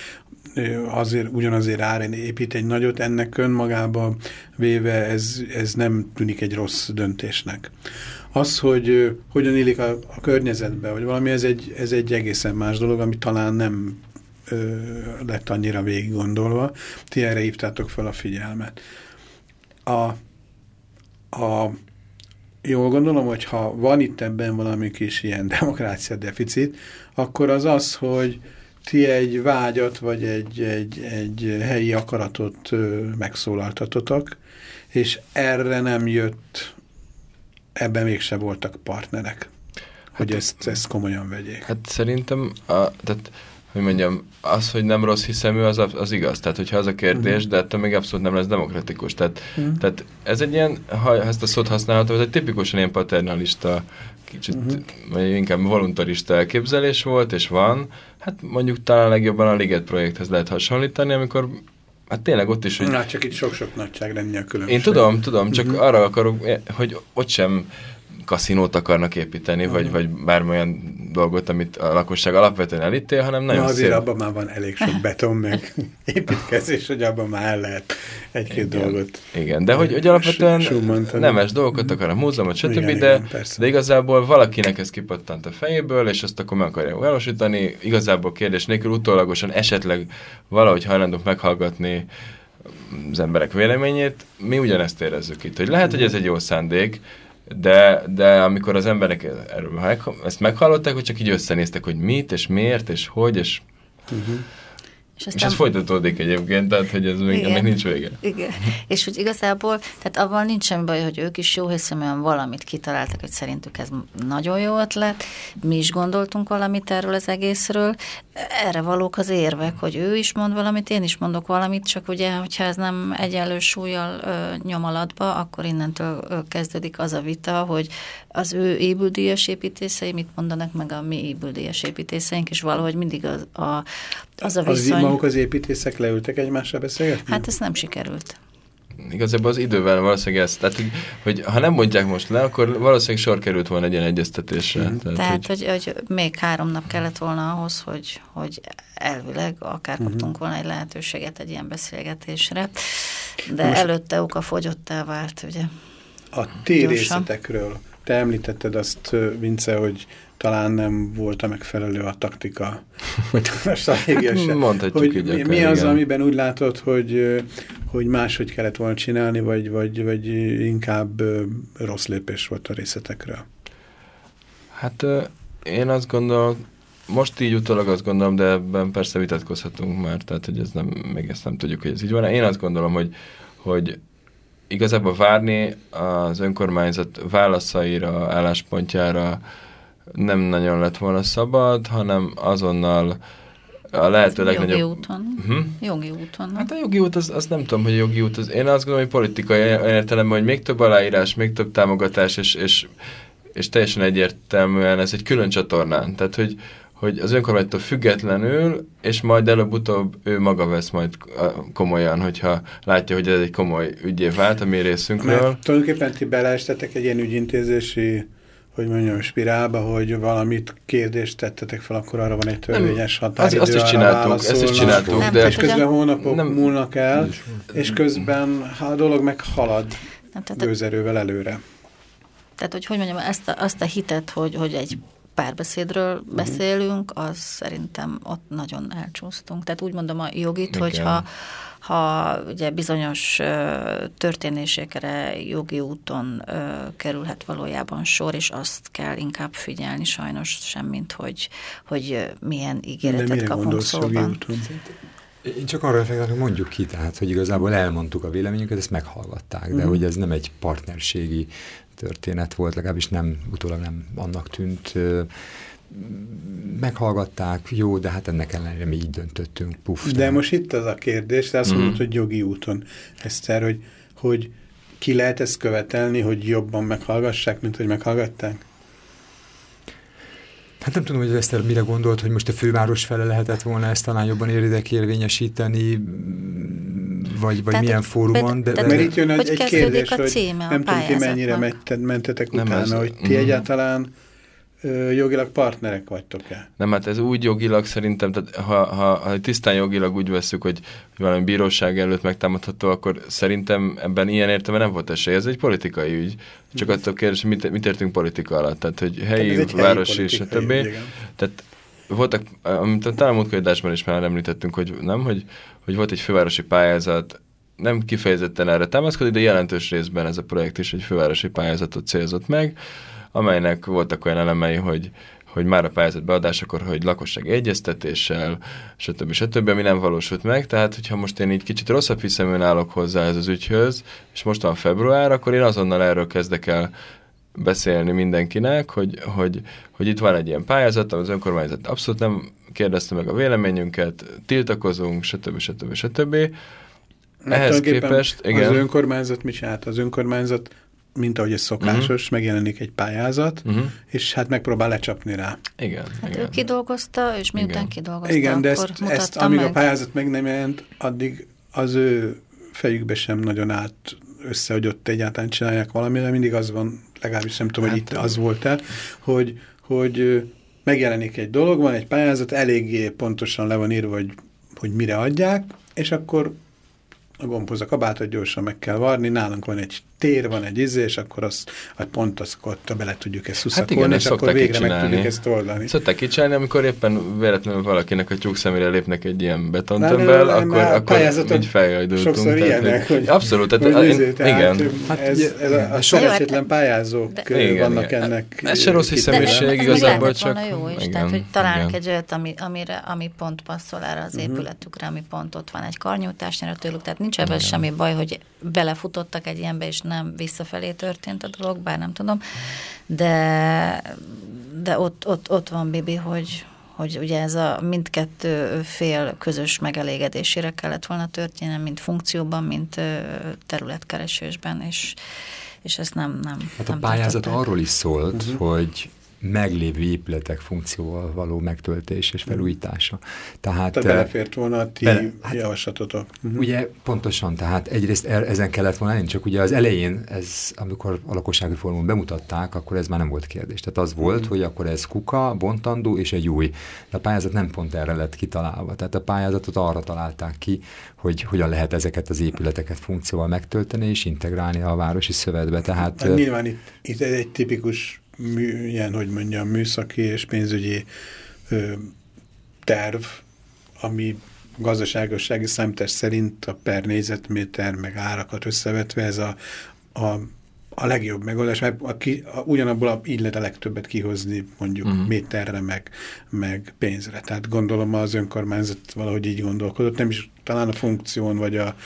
azért, ugyanazért árén épít egy nagyot, ennek önmagába véve ez, ez nem tűnik egy rossz döntésnek. Az, hogy hogyan élik a, a környezetbe, vagy valami, ez egy, ez egy egészen más dolog, ami talán nem ö, lett annyira végig gondolva. Ti erre hívtátok fel a figyelmet. A, a, jól gondolom, hogy ha van itt ebben valami kis ilyen <laughs> demokrácia deficit, akkor az az, hogy ti egy vágyat, vagy egy, egy, egy helyi akaratot megszólaltatotok, és erre nem jött ebben mégse voltak partnerek, hogy hát, ezt, ezt komolyan vegyék. Hát szerintem, a, tehát hogy mondjam, az, hogy nem rossz hiszemű, az, az igaz. Tehát, hogyha az a kérdés, uh-huh. de ettől még abszolút nem lesz demokratikus. Tehát, uh-huh. tehát ez egy ilyen, ha ezt a szót használhatom, ez egy tipikusan ilyen paternalista, kicsit, uh-huh. vagy inkább voluntarista elképzelés volt, és van. Hát mondjuk talán legjobban a Liget projekthez lehet hasonlítani, amikor Hát tényleg ott is, hogy... Na, csak itt sok-sok nagyságrendnyi a különbség. Én tudom, tudom, csak uh -huh. arra akarok, hogy ott sem kaszinót akarnak építeni, -huh. vagy, vagy bármilyen dolgot, amit a lakosság alapvetően elítél, hanem nagyon Na azért szép. abban már van elég sok beton, meg <laughs> építkezés, hogy abban már el lehet egy-két dolgot. Igen, de hogy, hogy alapvetően nemes dolgokat akar a múzeumot, stb., igen, de, igen, de igazából valakinek ez kipattant a fejéből, és azt akkor meg akarja valósítani, igazából kérdés nélkül utólagosan esetleg valahogy hajlandók meghallgatni az emberek véleményét, mi ugyanezt érezzük itt, hogy lehet, hogy ez egy jó szándék, de, de amikor az emberek erről ezt meghallották, hogy csak így összenéztek, hogy mit, és miért, és hogy, és... Uh -huh. És, aztán... és ez folytatódik egyébként, tehát hogy ez még igen, ennek nincs vége. Igen, és hogy igazából, tehát avval nincs semmi baj, hogy ők is jó hiszeműen valamit kitaláltak, hogy szerintük ez nagyon jó ötlet, mi is gondoltunk valamit erről az egészről, erre valók az érvek, hogy ő is mond valamit, én is mondok valamit, csak ugye, hogyha ez nem egyenlő súlyjal ö, nyom alatba, akkor innentől ö, kezdődik az a vita, hogy az ő ébüldíjas építészei mit mondanak meg a mi ébüldíjas építészeink, és valahogy mindig az a, az a viszony... Az maguk az építészek leültek egymásra beszélgetni? Hát ez nem sikerült. Igazából az idővel valószínűleg ez, tehát hogy, hogy ha nem mondják most le, akkor valószínűleg sor került volna egy ilyen egyeztetésre. Mm. Tehát, tehát hogy, hogy, hogy még három nap kellett volna ahhoz, hogy, hogy elvileg akár uh mhm. -huh. kaptunk volna egy lehetőséget egy ilyen beszélgetésre, de most előtte oka fogyottá vált, ugye. A ti részletekről, te említetted azt, Vince, hogy talán nem volt a megfelelő a taktika, <laughs> vagy a stratégia hát, Mondhatjuk hogy így mi, mi az, igen. amiben úgy látod, hogy, hogy máshogy kellett volna csinálni, vagy, vagy, vagy inkább rossz lépés volt a részletekről? Hát én azt gondolom, most így utólag azt gondolom, de ebben persze vitatkozhatunk már, tehát hogy ez nem, még ezt nem tudjuk, hogy ez így van. Én azt gondolom, hogy, hogy igazából várni az önkormányzat válaszaira, álláspontjára, nem nagyon lett volna szabad, hanem azonnal a lehető legnagyobb... Jogi úton. Hm? Jogi úton. Hát a jogi út, az, az nem tudom, hogy jogi út, az, én azt gondolom, hogy politikai értelemben, hogy még több aláírás, még több támogatás, és, és, és teljesen egyértelműen ez egy külön csatornán. Tehát, hogy, hogy az önkormányzattól függetlenül, és majd előbb-utóbb ő maga vesz majd komolyan, hogyha látja, hogy ez egy komoly ügyé vált a mi részünkről. Mert tulajdonképpen ti beleestetek egy ilyen ügyintézési hogy mondjam, spirálba, hogy valamit kérdést tettetek fel, akkor arra van egy törvényes határidő. Azt, azt is csináltuk, ezt is csináltuk. Nem, de... És közben hónapok nem, múlnak el, és közben a dolog meg halad nem, tehát, gőzerővel előre. Tehát, hogy hogy mondjam, ezt a, azt a hitet, hogy, hogy egy párbeszédről uh-huh. beszélünk, az szerintem ott nagyon elcsúsztunk. Tehát úgy mondom a jogit, Igen. hogyha ha ugye bizonyos történésekre jogi úton kerülhet valójában sor, és azt kell inkább figyelni sajnos semmint, hogy, hogy milyen ígéretet kapunk szóban. Én csak arra reflektálok, hogy mondjuk ki, tehát, hogy igazából elmondtuk a véleményünket, ezt meghallgatták, de. -huh. hogy ez nem egy partnerségi történet volt, legalábbis nem, utólag nem annak tűnt meghallgatták, jó, de hát ennek ellenére mi így döntöttünk, puf. De nem. most itt az a kérdés, te azt mm. mondod, hogy jogi úton, Eszter, hogy, hogy ki lehet ezt követelni, hogy jobban meghallgassák, mint hogy meghallgatták? Hát nem tudom, hogy Eszter mire gondolt, hogy most a főváros fele lehetett volna ezt talán jobban éridek érvényesíteni, vagy, vagy tehát, milyen fórumon. De, mert itt jön egy, egy kérdés, hogy nem tudom, ti mennyire mentetek utána, ez, hogy ti mm. egyáltalán jogilag partnerek vagytok-e? Nem, hát ez úgy jogilag szerintem, tehát ha, ha, ha tisztán jogilag úgy veszük, hogy, valami bíróság előtt megtámadható, akkor szerintem ebben ilyen értelme nem volt esély. Ez egy politikai ügy. Csak mm. attól kérdés, mit, mit értünk politika alatt? Tehát, hogy helyi, tehát városi és a többi. Tehát voltak, amit talán múltkor is már említettünk, hogy nem, hogy, hogy volt egy fővárosi pályázat, nem kifejezetten erre támaszkodik, de jelentős részben ez a projekt is egy fővárosi pályázatot célzott meg, amelynek voltak olyan elemei, hogy, hogy már a pályázat beadásakor, hogy lakosság egyeztetéssel, stb. stb., ami nem valósult meg, tehát hogyha most én így kicsit rosszabb hiszeműen állok hozzá ez az ügyhöz, és most van február, akkor én azonnal erről kezdek el beszélni mindenkinek, hogy, hogy, hogy itt van egy ilyen pályázat, az önkormányzat abszolút nem kérdezte meg a véleményünket, tiltakozunk, stb. stb. stb. Ehhez képest, igen. Az önkormányzat mit csinált? Az önkormányzat mint ahogy ez szokásos, uh mhm. -huh. megjelenik egy pályázat, uh mhm. -huh. és hát megpróbál lecsapni rá. Igen. Hát igen. ő kidolgozta, és miután igen. kidolgozta, Igen, de ezt, ezt amíg meg. a pályázat meg nem jelent, addig az ő fejükbe sem nagyon át össze, hogy ott egyáltalán csinálják valamire, mindig az van, legalábbis nem tudom, hát, hogy itt az volt-e, hogy, hogy megjelenik egy dolog, van egy pályázat, eléggé pontosan le van írva, hogy, hogy mire adják, és akkor a gombhoz a kabátot gyorsan meg kell varni, nálunk van egy tér, van egy izé, és akkor azt, hát pont azt ott bele tudjuk ezt szuszakolni, hát igen, és akkor végre meg tudjuk ezt oldani. Szokták kicsinálni, amikor éppen véletlenül valakinek a tyúk szemére lépnek egy ilyen betontömbel, akkor, akkor így feljajdultunk. Sokszor tehát, ilyenek, hogy, abszolút, tehát, hogy izé, tehát igen. Hát, ez, ez a, a soresetlen pályázók de, igen, vannak igen. ennek. Ez se rossz hiszeműség igazából, csak... jó is, tehát hogy találnak egy olyat, amire, ami pont passzol erre az mhm. épületükre, ami pont ott van egy karnyújtásnyira tőlük, tehát nincs ebben semmi baj, hogy belefutottak egy ilyenbe, és nem visszafelé történt a dolog, bár nem tudom, de, de ott, ott, ott van Bibi, hogy, hogy ugye ez a mindkettő fél közös megelégedésére kellett volna történni, mint funkcióban, mint területkeresésben, és, és ezt nem, nem Hát nem a pályázat tartották. arról is szólt, uh mhm. -huh. hogy meglévő épületek funkcióval való megtöltés és felújítása. Tehát, tehát belefért volna a ti bele, hát, javaslatotok. Uh mhm. -huh. Ugye pontosan, tehát egyrészt er, ezen kellett volna lenni, csak ugye az elején, ez, amikor a lakossági fórumon bemutatták, akkor ez már nem volt kérdés. Tehát az volt, uh. -huh. hogy akkor ez kuka, bontandó és egy új. De a pályázat nem pont erre lett kitalálva. Tehát a pályázatot arra találták ki, hogy hogyan lehet ezeket az épületeket funkcióval megtölteni és integrálni a városi szövetbe. Tehát, hát nyilván itt, itt egy tipikus mű, ilyen, hogy mondjam, műszaki és pénzügyi ö, terv, ami gazdaságossági számítás szerint a per négyzetméter, meg árakat összevetve ez a, a, a legjobb megoldás, mert a ki, a, ugyanabból a, így lehet a legtöbbet kihozni mondjuk uh mhm. -huh. méterre, meg, meg pénzre. Tehát gondolom az önkormányzat valahogy így gondolkodott, nem is talán a funkción, vagy a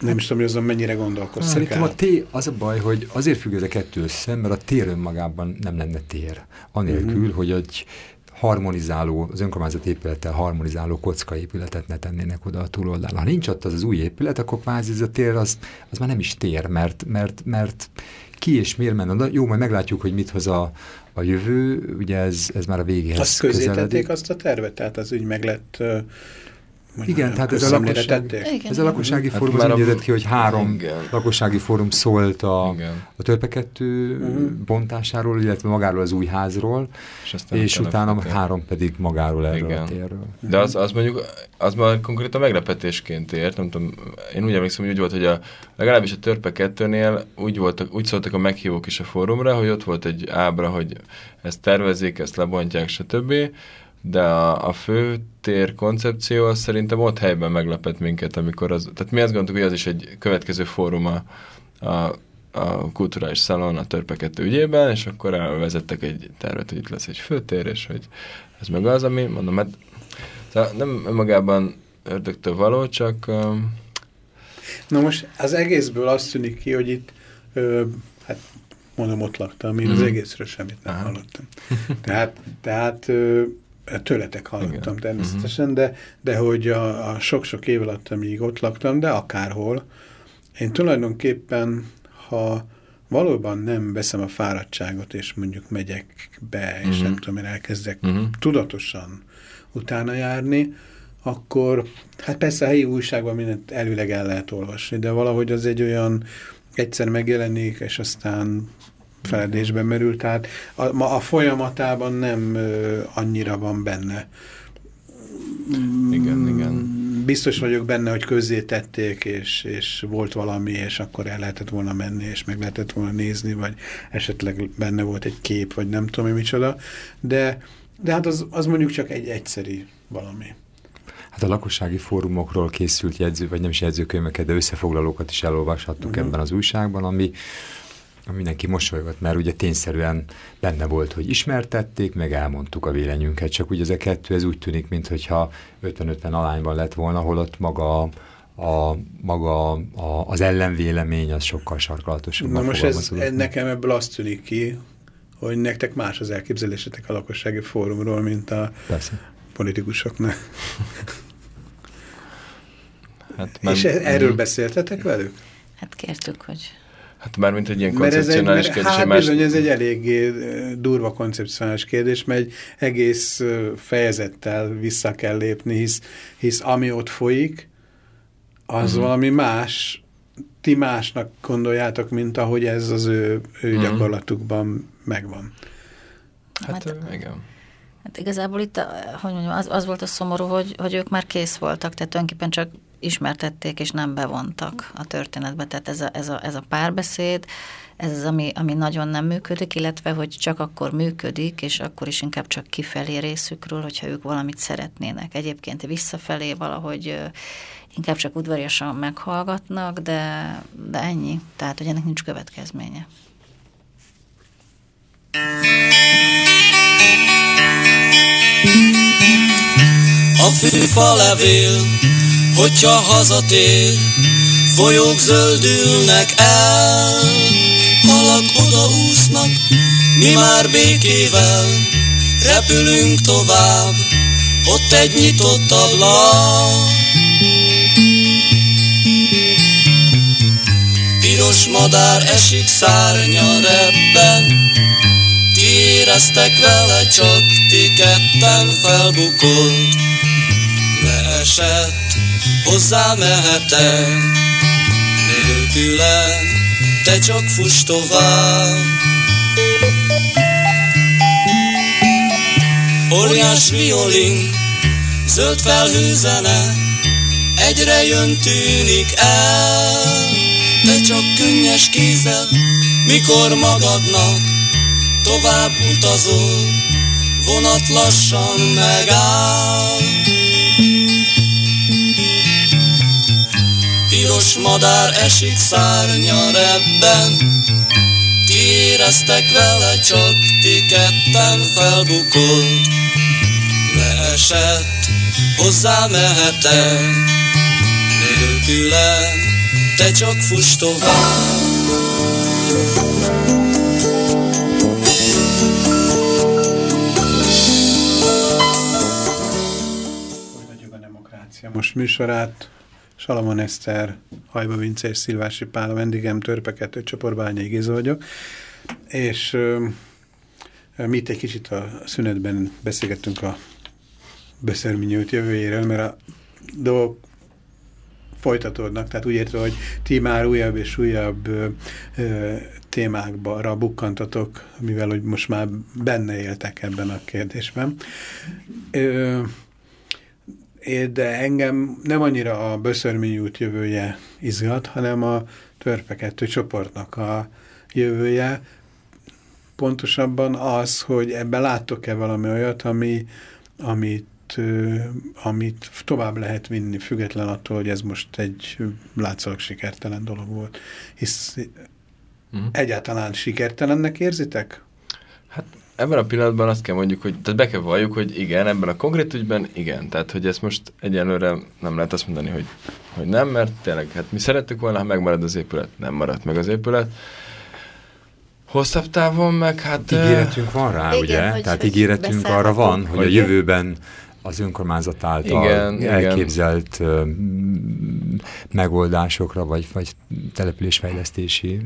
nem is tudom, hogy azon mennyire gondolkoztak Szerintem el. a tér, az a baj, hogy azért függ ez a kettő össze, mert a tér önmagában nem lenne tér. Anélkül, uh mhm. -huh. hogy egy harmonizáló, az önkormányzat épülettel harmonizáló kocka épületet ne tennének oda a túloldalra. Ha nincs ott az az új épület, akkor kvázi ez a tér az, az már nem is tér, mert, mert, mert ki és miért menne. Jó, majd meglátjuk, hogy mit hoz a, a jövő, ugye ez, ez már a végéhez Azt közétették azt a tervet, tehát az úgy meg lett igen, tehát ez a, lakosság, igen, ez a lakossági hát fórum az úgy ki, hogy három igen. lakossági fórum szólt a, a Törpe 2 uh -huh. bontásáról, illetve magáról az új házról, és, és utána három pedig magáról erről igen. a térről. De az, az mondjuk, az már konkrétan meglepetésként ért, nem tudom, én úgy emlékszem, hogy úgy volt, hogy a, legalábbis a Törpe 2-nél úgy, voltak, úgy szóltak a meghívók is a fórumra, hogy ott volt egy ábra, hogy ezt tervezik, ezt lebontják, stb., de a, a fő tér koncepció az szerintem ott helyben meglepett minket, amikor az, tehát mi azt gondoltuk, hogy az is egy következő fórum a, a, a kulturális szalon a törpeket ügyében, és akkor elvezettek egy tervet, hogy itt lesz egy főtér, és hogy ez meg az, ami, mondom, hát nem önmagában ördögtől való, csak... Um... Na most az egészből azt tűnik ki, hogy itt ö, hát mondom, ott laktam, én mm. az mhm. egészről semmit nem Aha. hallottam. Tehát, tehát ö, tőletek hallottam Igen. természetesen, uh. -huh. de, de hogy a sok-sok év alatt, amíg ott laktam, de akárhol, én tulajdonképpen, ha valóban nem veszem a fáradtságot, és mondjuk megyek be, és uh mhm. -huh. nem tudom, én elkezdek uh mhm. -huh. tudatosan utána járni, akkor, hát persze a helyi újságban mindent előleg el lehet olvasni, de valahogy az egy olyan egyszer megjelenik, és aztán feledésbe merül, tehát a, ma a folyamatában nem ö, annyira van benne. Igen, igen. Biztos vagyok benne, hogy közzé tették, és, és volt valami, és akkor el lehetett volna menni, és meg lehetett volna nézni, vagy esetleg benne volt egy kép, vagy nem tudom, micsoda, de, de hát az, az mondjuk csak egy egyszeri valami. Hát a lakossági fórumokról készült jegyző, vagy nem is jegyzőkönyveket, de összefoglalókat is elolvashattuk uh mhm. -huh. ebben az újságban, ami mindenki mosolygott, mert ugye tényszerűen benne volt, hogy ismertették, meg elmondtuk a véleményünket, csak ugye ez a kettő, ez úgy tűnik, mintha 50-50 alányban lett volna, holott maga a, a maga a, az ellenvélemény az sokkal sarkalatosabb. Na most ez, nekem ebből azt tűnik ki, hogy nektek más az elképzelésetek a lakossági fórumról, mint a Persze. politikusoknak. <laughs> Hát, És e- erről beszéltetek velük? Hát kértük, hogy... Hát már mint egy ilyen koncepcionális kérdés. Hát más... bizony, ez egy eléggé durva koncepcionális kérdés, mert egy egész fejezettel vissza kell lépni, hisz, hisz ami ott folyik, az uh mhm. -huh. valami más, ti másnak gondoljátok, mint ahogy ez az ő, ő uh mhm. -huh. gyakorlatukban megvan. Hát, hát igen. Hát igazából itt, hogy mondjam, az, az volt a szomorú, hogy, hogy ők már kész voltak, tehát tulajdonképpen csak ismertették és nem bevontak a történetbe. Tehát ez a, ez a, ez a párbeszéd, ez az, ami, ami nagyon nem működik, illetve hogy csak akkor működik, és akkor is inkább csak kifelé részükről, hogyha ők valamit szeretnének. Egyébként visszafelé valahogy inkább csak udvariasan meghallgatnak, de, de ennyi. Tehát, hogy ennek nincs következménye. A fűfa levél hogyha hazatér, folyók zöldülnek el, halak odaúsznak, mi már békével, repülünk tovább, ott egy nyitott ablak. Piros madár esik szárnya rebben, ti éreztek vele, csak ti ketten felbukolt, leesett hozzá mehetek, nélküled, te csak fuss tovább. Óriás violin, zöld felhőzene, egyre jön tűnik el, te csak könnyes kézzel, mikor magadnak tovább utazol, vonat lassan megáll. Piros madár esik szárnya rebben, Ti éreztek vele, csak ti ketten felbukolt. Leesett, hozzá mehetek, nélküle, te csak fuss tovább. Most műsorát Salamon Eszter, Hajba Vince és Szilvási Pál, a vendégem, Törpeket, Csoporbányai Géza vagyok, és mi itt egy kicsit a szünetben beszélgettünk a Böszörminyőt jövőjéről, mert a dolgok folytatódnak, tehát úgy értve, hogy ti már újabb és újabb ö, ö, témákba bukkantatok, mivel hogy most már benne éltek ebben a kérdésben. Ö, de engem nem annyira a Böszörmény út jövője izgat, hanem a törpekettő csoportnak a jövője. Pontosabban az, hogy ebben láttok-e valami olyat, ami, amit, amit tovább lehet vinni, független attól, hogy ez most egy látszólag sikertelen dolog volt. Hisz mm. egyáltalán sikertelennek érzitek? Hát ebben a pillanatban azt kell mondjuk, hogy tehát be kell valljuk, hogy igen, ebben a konkrét ügyben igen. Tehát, hogy ezt most egyenlőre nem lehet azt mondani, hogy, hogy nem, mert tényleg, hát mi szerettük volna, ha megmarad az épület. Nem maradt meg az épület. Hosszabb távon meg hát... Ígéretünk van rá, igen, ugye? Hogy, Tehát ígéretünk arra van, hogy a jövőben az önkormányzat által igen, elképzelt igen. megoldásokra, vagy, vagy településfejlesztési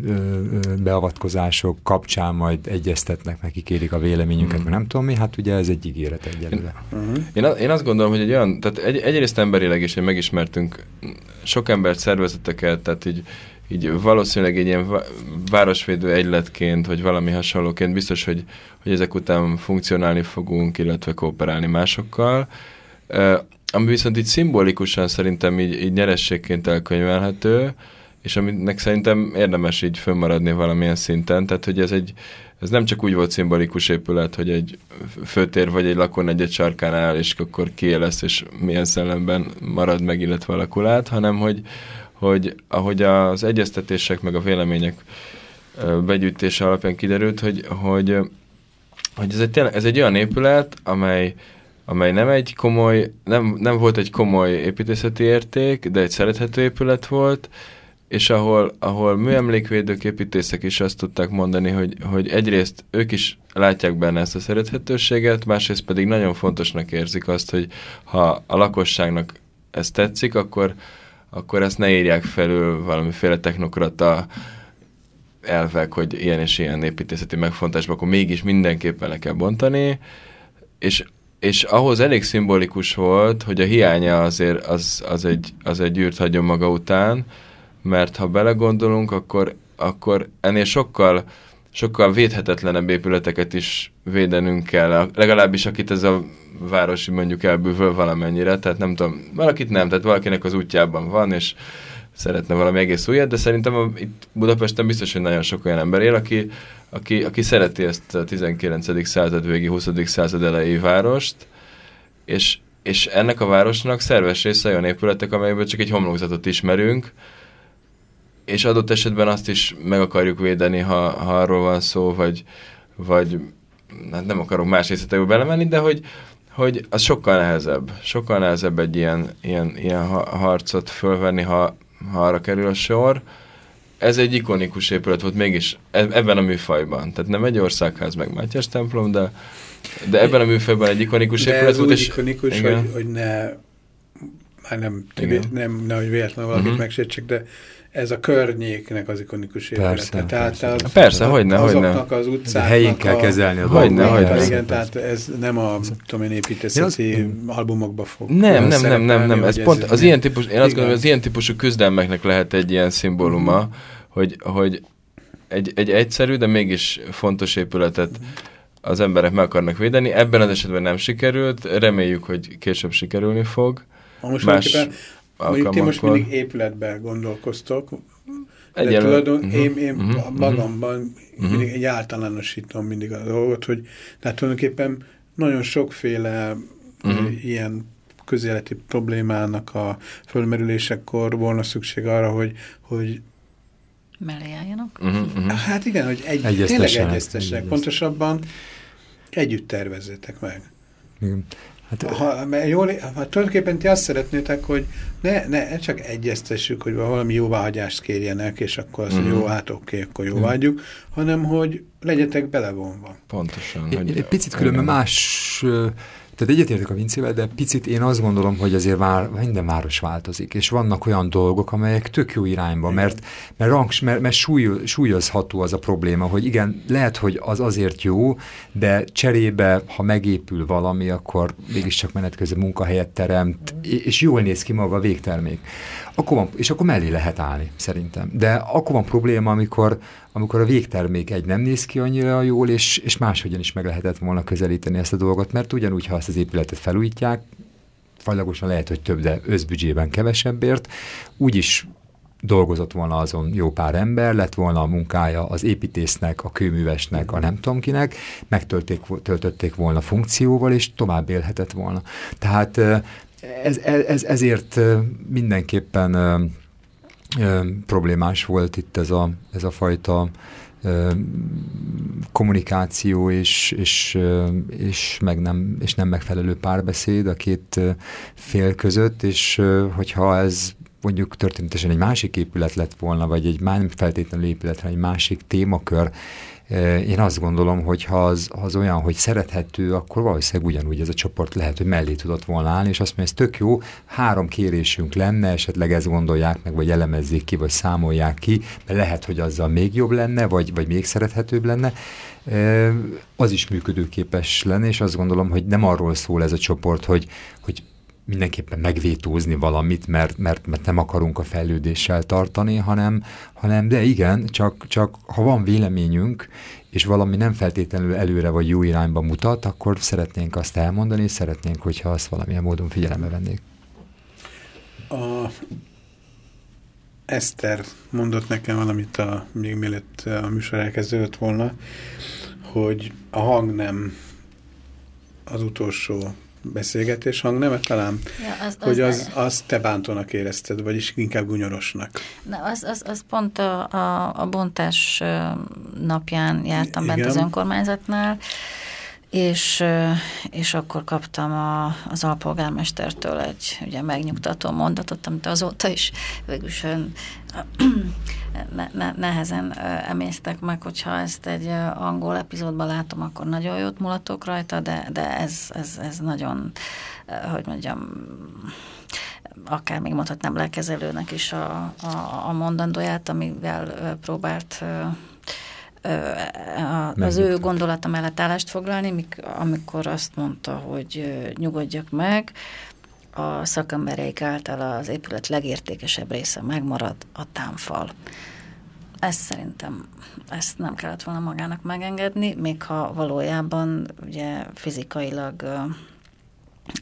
beavatkozások kapcsán majd egyeztetnek, neki kérik a véleményünket, mm. nem tudom mi, hát ugye ez egy ígéret egyelőre. Én, -huh. én, én azt gondolom, hogy egy olyan, tehát egy, egyrészt emberileg is, hogy megismertünk sok embert, szervezeteket, tehát így így valószínűleg egy ilyen városvédő egyletként, vagy valami hasonlóként biztos, hogy, hogy ezek után funkcionálni fogunk, illetve kooperálni másokkal. Ami viszont így szimbolikusan szerintem így, így nyerességként elkönyvelhető, és aminek szerintem érdemes így fönnmaradni valamilyen szinten, tehát hogy ez egy, ez nem csak úgy volt szimbolikus épület, hogy egy főtér vagy egy lakon egy sarkán áll, és akkor kié lesz, és milyen szellemben marad meg, illetve alakul át, hanem hogy, hogy ahogy az egyeztetések meg a vélemények begyűjtése alapján kiderült, hogy, hogy, hogy ez, egy, ez egy olyan épület, amely, amely nem egy komoly, nem, nem volt egy komoly építészeti érték, de egy szerethető épület volt, és ahol, ahol műemlékvédők, építészek is azt tudták mondani, hogy, hogy egyrészt ők is látják benne ezt a szerethetőséget, másrészt pedig nagyon fontosnak érzik azt, hogy ha a lakosságnak ez tetszik, akkor, akkor ezt ne írják felül valamiféle technokrata elvek, hogy ilyen és ilyen építészeti megfontásban, akkor mégis mindenképpen le kell bontani, és, és ahhoz elég szimbolikus volt, hogy a hiánya azért az, az, egy, az egy űrt hagyjon maga után, mert ha belegondolunk, akkor, akkor ennél sokkal, sokkal védhetetlenebb épületeket is védenünk kell, legalábbis akit ez a városi mondjuk elbűvöl valamennyire, tehát nem tudom, valakit nem, tehát valakinek az útjában van, és szeretne valami egész újat, de szerintem a, itt Budapesten biztos, hogy nagyon sok olyan ember él, aki, aki, aki szereti ezt a 19. század végi, 20. század elejé várost, és, és ennek a városnak szerves része olyan épületek, amelyből csak egy homlokzatot ismerünk, és adott esetben azt is meg akarjuk védeni, ha, ha arról van szó, vagy, vagy hát nem akarok más részletekbe belemenni, de hogy, hogy az sokkal nehezebb. Sokkal nehezebb egy ilyen, ilyen, ilyen harcot fölvenni, ha, ha arra kerül a sor. Ez egy ikonikus épület volt mégis e, ebben a műfajban. Tehát nem egy országház meg Mátyás templom, de, de ebben a műfajban egy ikonikus de épület volt. És, ikonikus, hogy, hogy ne már nem, nem, nem, hogy véletlenül valakit uh -huh. megsértsek, de ez a környéknek az ikonikus épülete. Persze, tehát persze, az, persze hogy ne, hogy ne. az utcáknak helyén kell a, kezelni a Hogyne, hogy ne. Igen, tehát ez nem a tudom én építészeti albumokba fog Nem, nem, nem, nem, nem, ez pont az ilyen típus, én azt gondolom, az ilyen típusú küzdelmeknek lehet egy ilyen szimbóluma, uh-huh. hogy, hogy egy, egy egyszerű, de mégis fontos épületet az emberek meg akarnak védeni. Ebben az esetben nem sikerült, reméljük, hogy később sikerülni fog. Most Más Mondjuk ti most mindig épületben gondolkoztok, de tulajdon, uh-huh. én, én uh-huh. magamban uh-huh. mindig egy általánosítom mindig a dolgot, hogy tehát tulajdonképpen nagyon sokféle uh-huh. ilyen közéleti problémának a fölmerülésekor volna szükség arra, hogy, hogy mellé álljanak. Uh-huh, uh-huh. Hát igen, hogy egy, tényleg egyeztessenek. Pontosabban együtt tervezzetek meg. Igen. Hát, ha, mert jól, ha tulajdonképpen ti azt szeretnétek, hogy ne, ne csak egyeztessük, hogy valami jóváhagyást kérjenek, és akkor azt, mm. jó, hát oké, akkor jóvágyjuk, mm. hanem hogy legyetek belevonva. Pontosan. Egy, egy picit különben más tehát egyetértek a Vincével, de picit én azt gondolom, hogy azért vár, minden város változik, és vannak olyan dolgok, amelyek tök jó irányba, mert, mert, rangs, mert, mert súly, súlyozható az a probléma, hogy igen, lehet, hogy az azért jó, de cserébe, ha megépül valami, akkor mégiscsak menet munkahelyet teremt, és jól néz ki maga a végtermék. Akkor van, és akkor mellé lehet állni, szerintem. De akkor van probléma, amikor, amikor a végtermék egy nem néz ki annyira jól, és, és máshogyan is meg lehetett volna közelíteni ezt a dolgot, mert ugyanúgy, ha ezt az épületet felújítják, fajlagosan lehet, hogy több, de összbüdzsében kevesebbért, úgyis dolgozott volna azon jó pár ember, lett volna a munkája az építésznek, a kőművesnek, a nem tudom kinek, megtöltötték volna funkcióval, és tovább élhetett volna. Tehát ez, ez, ezért mindenképpen ö, ö, problémás volt itt ez a, ez a fajta ö, kommunikáció és, és, és, meg nem, és nem megfelelő párbeszéd a két fél között, és hogyha ez mondjuk történetesen egy másik épület lett volna, vagy egy nem feltétlenül épület, hanem egy másik témakör, én azt gondolom, hogy ha az, az olyan, hogy szerethető, akkor valószínűleg ugyanúgy ez a csoport lehet, hogy mellé tudott volna állni, és azt mondja, ez tök jó, három kérésünk lenne, esetleg ezt gondolják meg, vagy elemezzék ki, vagy számolják ki, mert lehet, hogy azzal még jobb lenne, vagy, vagy még szerethetőbb lenne, az is működőképes lenne, és azt gondolom, hogy nem arról szól ez a csoport, hogy, hogy mindenképpen megvétózni valamit, mert, mert, mert nem akarunk a fejlődéssel tartani, hanem, hanem de igen, csak, csak ha van véleményünk, és valami nem feltétlenül előre vagy jó irányba mutat, akkor szeretnénk azt elmondani, és szeretnénk, hogyha azt valamilyen módon figyelembe vennék. A Eszter mondott nekem valamit, a, még mielőtt a műsor elkezdődött volna, hogy a hang nem az utolsó beszélgetés hangnemet talán? Ja, az, hogy az, az, az te bántónak érezted, vagyis inkább gunyorosnak? Na, az, az, az pont a, a, a bontás napján jártam Igen. bent az önkormányzatnál, és, és akkor kaptam a, az alpolgármestertől egy ugye megnyugtató mondatot, amit azóta is végülis ne, ne, nehezen emésztek meg, hogyha ezt egy angol epizódban látom, akkor nagyon jót mulatok rajta, de, de ez, ez, ez nagyon, hogy mondjam, akár még mondhatnám lekezelőnek is a, a, a mondandóját, amivel próbált az ő gondolata mellett állást foglalni, amikor azt mondta, hogy nyugodjak meg, a szakembereik által az épület legértékesebb része megmarad, a támfal. Ezt szerintem, ezt nem kellett volna magának megengedni, még ha valójában ugye fizikailag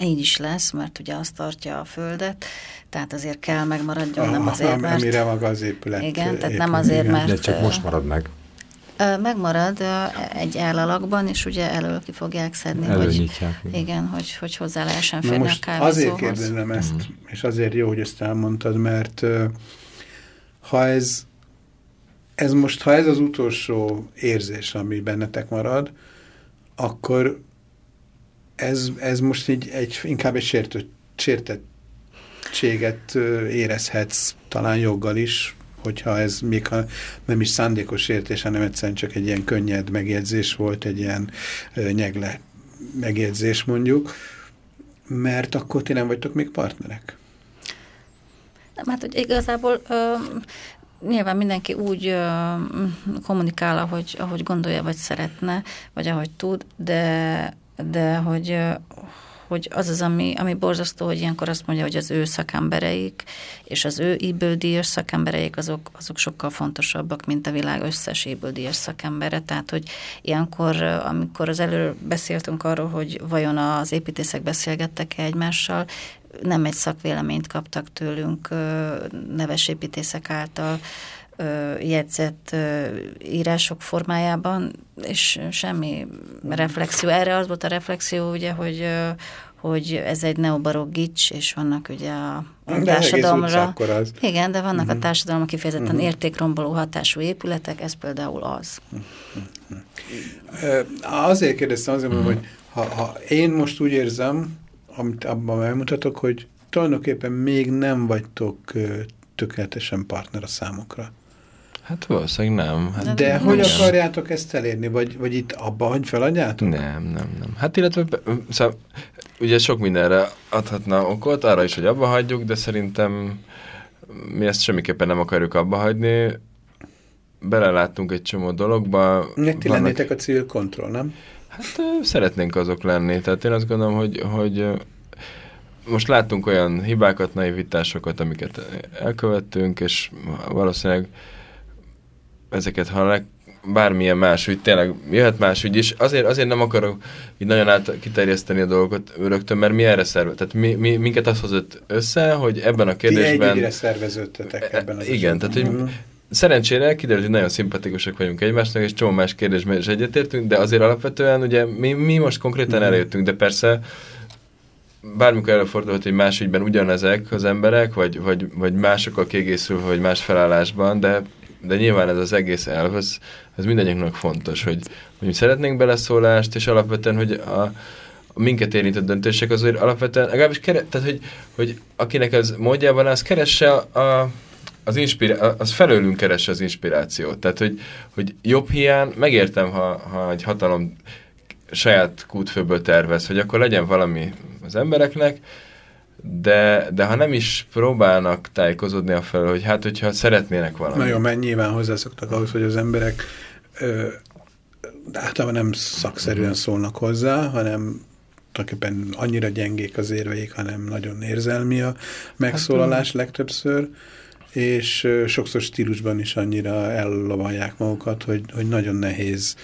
így is lesz, mert ugye azt tartja a földet, tehát azért kell megmaradjon, nem azért, mert... Amire maga az épület Igen, tehát nem azért, igen. mert... De csak most marad meg. Megmarad egy elalakban, és ugye elől ki fogják szedni, hogy, igen, hogy, hogy hozzá lehessen férni most a kávézóhoz. Azért kérdezem ezt, mm. és azért jó, hogy ezt elmondtad, mert ha ez, ez most, ha ez az utolsó érzés, ami bennetek marad, akkor ez, ez most így egy, inkább egy sértő, sértettséget érezhetsz, talán joggal is, hogyha ez még ha nem is szándékos értés, hanem egyszerűen csak egy ilyen könnyed megjegyzés volt, egy ilyen nyegle megjegyzés mondjuk, mert akkor ti nem vagytok még partnerek. Nem, hát hogy igazából ö, nyilván mindenki úgy ö, kommunikál, ahogy, ahogy gondolja, vagy szeretne, vagy ahogy tud, de, de hogy, hogy az az, ami, ami borzasztó, hogy ilyenkor azt mondja, hogy az ő szakembereik, és az ő íbődíjas szakembereik azok, azok sokkal fontosabbak, mint a világ összes íbődíjas szakembere. Tehát, hogy ilyenkor, amikor az előbb beszéltünk arról, hogy vajon az építészek beszélgettek -e egymással, nem egy szakvéleményt kaptak tőlünk neves építészek által, jegyzett írások formájában, és semmi reflexió. Erre az volt a reflexió, ugye, hogy hogy ez egy neobarok gics, és vannak ugye a, a társadalomra... Az. Igen, de vannak uh-huh. a mhm. társadalom kifejezetten uh-huh. értékromboló hatású épületek, ez például az. Uh-huh. Azért kérdeztem, azért uh-huh. hogy ha, ha én most úgy érzem, amit abban elmutatok, hogy tulajdonképpen még nem vagytok tökéletesen partner a számokra. Hát valószínűleg nem. Hát De nem. hogy akarjátok ezt elérni? Vagy, vagy itt abba, hogy feladjátok? Nem, nem, nem. Hát illetve, szóval, ugye sok mindenre adhatna okot, arra is, hogy abba hagyjuk, de szerintem mi ezt semmiképpen nem akarjuk abba hagyni. Beleláttunk egy csomó dologba. Nek ti lennétek a civil kontroll, nem? Hát szeretnénk azok lenni. Tehát én azt gondolom, hogy, hogy most láttunk olyan hibákat, naivitásokat, amiket elkövettünk, és valószínűleg ezeket, ha leg, bármilyen más ügy, tényleg jöhet más ügy is. Azért, azért nem akarok így nagyon át kiterjeszteni a dolgokat rögtön, mert mi erre szerve. Tehát mi, mi, minket az hozott össze, hogy ebben a kérdésben... Ti egyre szerveződtetek ebben az Igen, tehát hogy mm. Szerencsére kiderült, hogy nagyon szimpatikusak vagyunk egymásnak, és csomó más kérdésben is egyetértünk, de azért alapvetően ugye mi, mi most konkrétan mm. eljöttünk, de persze bármikor előfordulhat, hogy más ügyben ugyanezek az emberek, vagy, vagy, vagy másokkal kiegészülve, vagy más felállásban, de de nyilván ez az egész elv, ez, ez mindegyiknek fontos, hogy, hogy mi szeretnénk beleszólást, és alapvetően, hogy a, minket érintett döntések azért alapvetően, legalábbis kere, tehát, hogy, hogy akinek ez módjában az keresse a az, inspirá- az felőlünk keresse az inspirációt. Tehát, hogy, hogy jobb hiány, megértem, ha, ha egy hatalom saját kútfőből tervez, hogy akkor legyen valami az embereknek, de, de ha nem is próbálnak tájékozódni a felől, hogy hát, hogyha szeretnének valamit. Nagyon, mert nyilván hozzászoktak ahhoz, hogy az emberek ö, általában nem szakszerűen szólnak hozzá, hanem tulajdonképpen annyira gyengék az érveik, hanem nagyon érzelmi a megszólalás hát, legtöbbször, és sokszor stílusban is annyira ellavalják magukat, hogy, hogy nagyon nehéz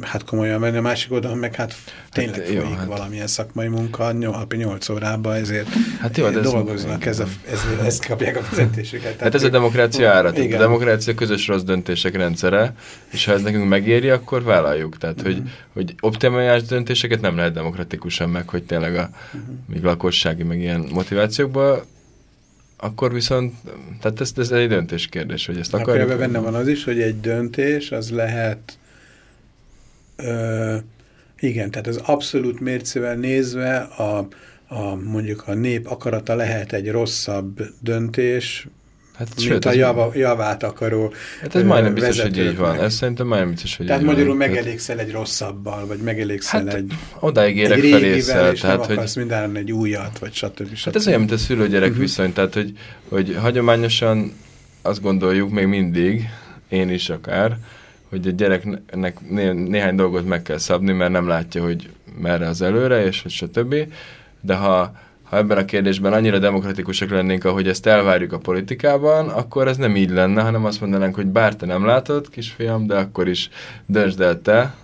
hát komolyan venni. A másik oldalon meg hát tényleg hát, jó, folyik hát. valamilyen szakmai munka, napi 8 órában, ezért hát jó, dolgoznak, ez, a, ez, ezt kapják a fizetésüket. Hát ez a demokrácia ára. A demokrácia közös rossz döntések rendszere, és ha ez nekünk megéri, akkor vállaljuk. Tehát, hogy, uh-huh. hogy optimális döntéseket nem lehet demokratikusan meg, hogy tényleg a uh-huh. még lakossági, meg ilyen motivációkból akkor viszont, tehát ez, ez egy döntés kérdés, hogy ezt akarjuk. Akkor benne van az is, hogy egy döntés az lehet ö, Igen, tehát az abszolút mércével nézve a, a mondjuk a nép akarata lehet egy rosszabb döntés, Hát, mint sőt, a java, javát akaró Hát ez majdnem biztos, hogy így van. Ez szerintem majdnem biztos, hogy Tehát így magyarul van. megelégszel egy rosszabbal, vagy megelégszel hát, egy odáig érek egy felészel, és tehát, nem hogy... minden egy újat, vagy stb. stb. Hát ez olyan, mint a szülő-gyerek uh mhm. -huh. viszony, tehát hogy, hogy hagyományosan azt gondoljuk még mindig, én is akár, hogy a gyereknek né néhány dolgot meg kell szabni, mert nem látja, hogy merre az előre, és hogy stb. De ha ha ebben a kérdésben annyira demokratikusak lennénk, ahogy ezt elvárjuk a politikában, akkor ez nem így lenne, hanem azt mondanánk, hogy bár te nem látod, kisfiam, de akkor is döntsd el te.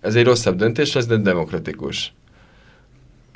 Ez egy rosszabb döntés lesz, de demokratikus.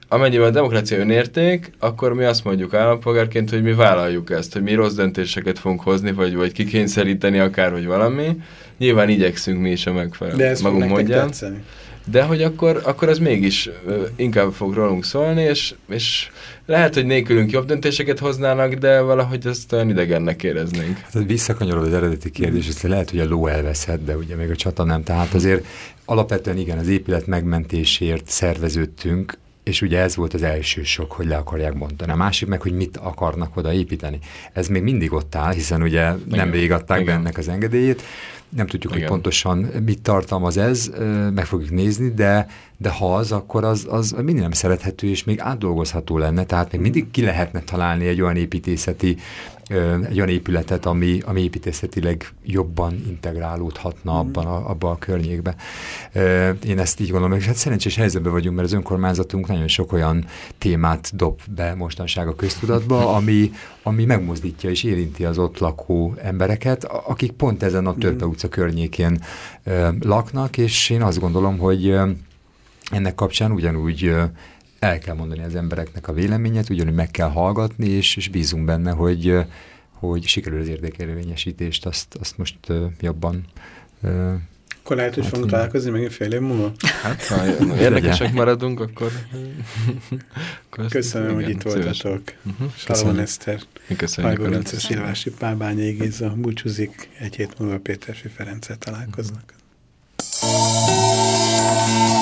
Amennyiben a demokrácia önérték, akkor mi azt mondjuk állampolgárként, hogy mi vállaljuk ezt, hogy mi rossz döntéseket fogunk hozni, vagy, vagy kikényszeríteni akár, vagy valami. Nyilván igyekszünk mi is a megfelelő De ez magunk módján. Tetszeni. De hogy akkor, akkor az mégis inkább fog rólunk szólni, és, és lehet, hogy nélkülünk jobb döntéseket hoznának, de valahogy azt olyan idegennek éreznénk. Hát visszakanyarod az eredeti kérdés, ezt lehet, hogy a ló elveszett, de ugye még a csata nem. Tehát azért alapvetően igen, az épület megmentésért szerveződtünk, és ugye ez volt az első sok, hogy le akarják bontani. A másik meg, hogy mit akarnak oda építeni. Ez még mindig ott áll, hiszen ugye igen. nem végigadták be ennek az engedélyét. Nem tudjuk, Igen. hogy pontosan mit tartalmaz ez, meg fogjuk nézni, de, de ha az, akkor az, az mindig nem szerethető, és még átdolgozható lenne, tehát még mindig ki lehetne találni egy olyan építészeti egy olyan épületet, ami, ami építészetileg jobban integrálódhatna mhm. abban a, abban a környékben. Én ezt így gondolom, és hát szerencsés helyzetben vagyunk, mert az önkormányzatunk nagyon sok olyan témát dob be mostanság a köztudatba, <laughs> ami, ami megmozdítja és érinti az ott lakó embereket, akik pont ezen a Törpe mhm. utca környékén laknak, és én azt gondolom, hogy ennek kapcsán ugyanúgy el kell mondani az embereknek a véleményet, ugyanúgy meg kell hallgatni, és, és bízunk benne, hogy, hogy sikerül az érdekelővényesítést, azt, azt most jobban akkor lehet, hogy hát, fogunk találkozni megint fél év múlva? Hát, ha <laughs> érdekesek maradunk, akkor... akkor Köszönöm, igen, hogy itt voltatok. Uh -huh. Salomon Eszter, Köszönjük. Hajgó Szilvási Pál, Bányai Géza, búcsúzik, egy hét múlva Péter Ferenccel találkoznak. Uh -huh.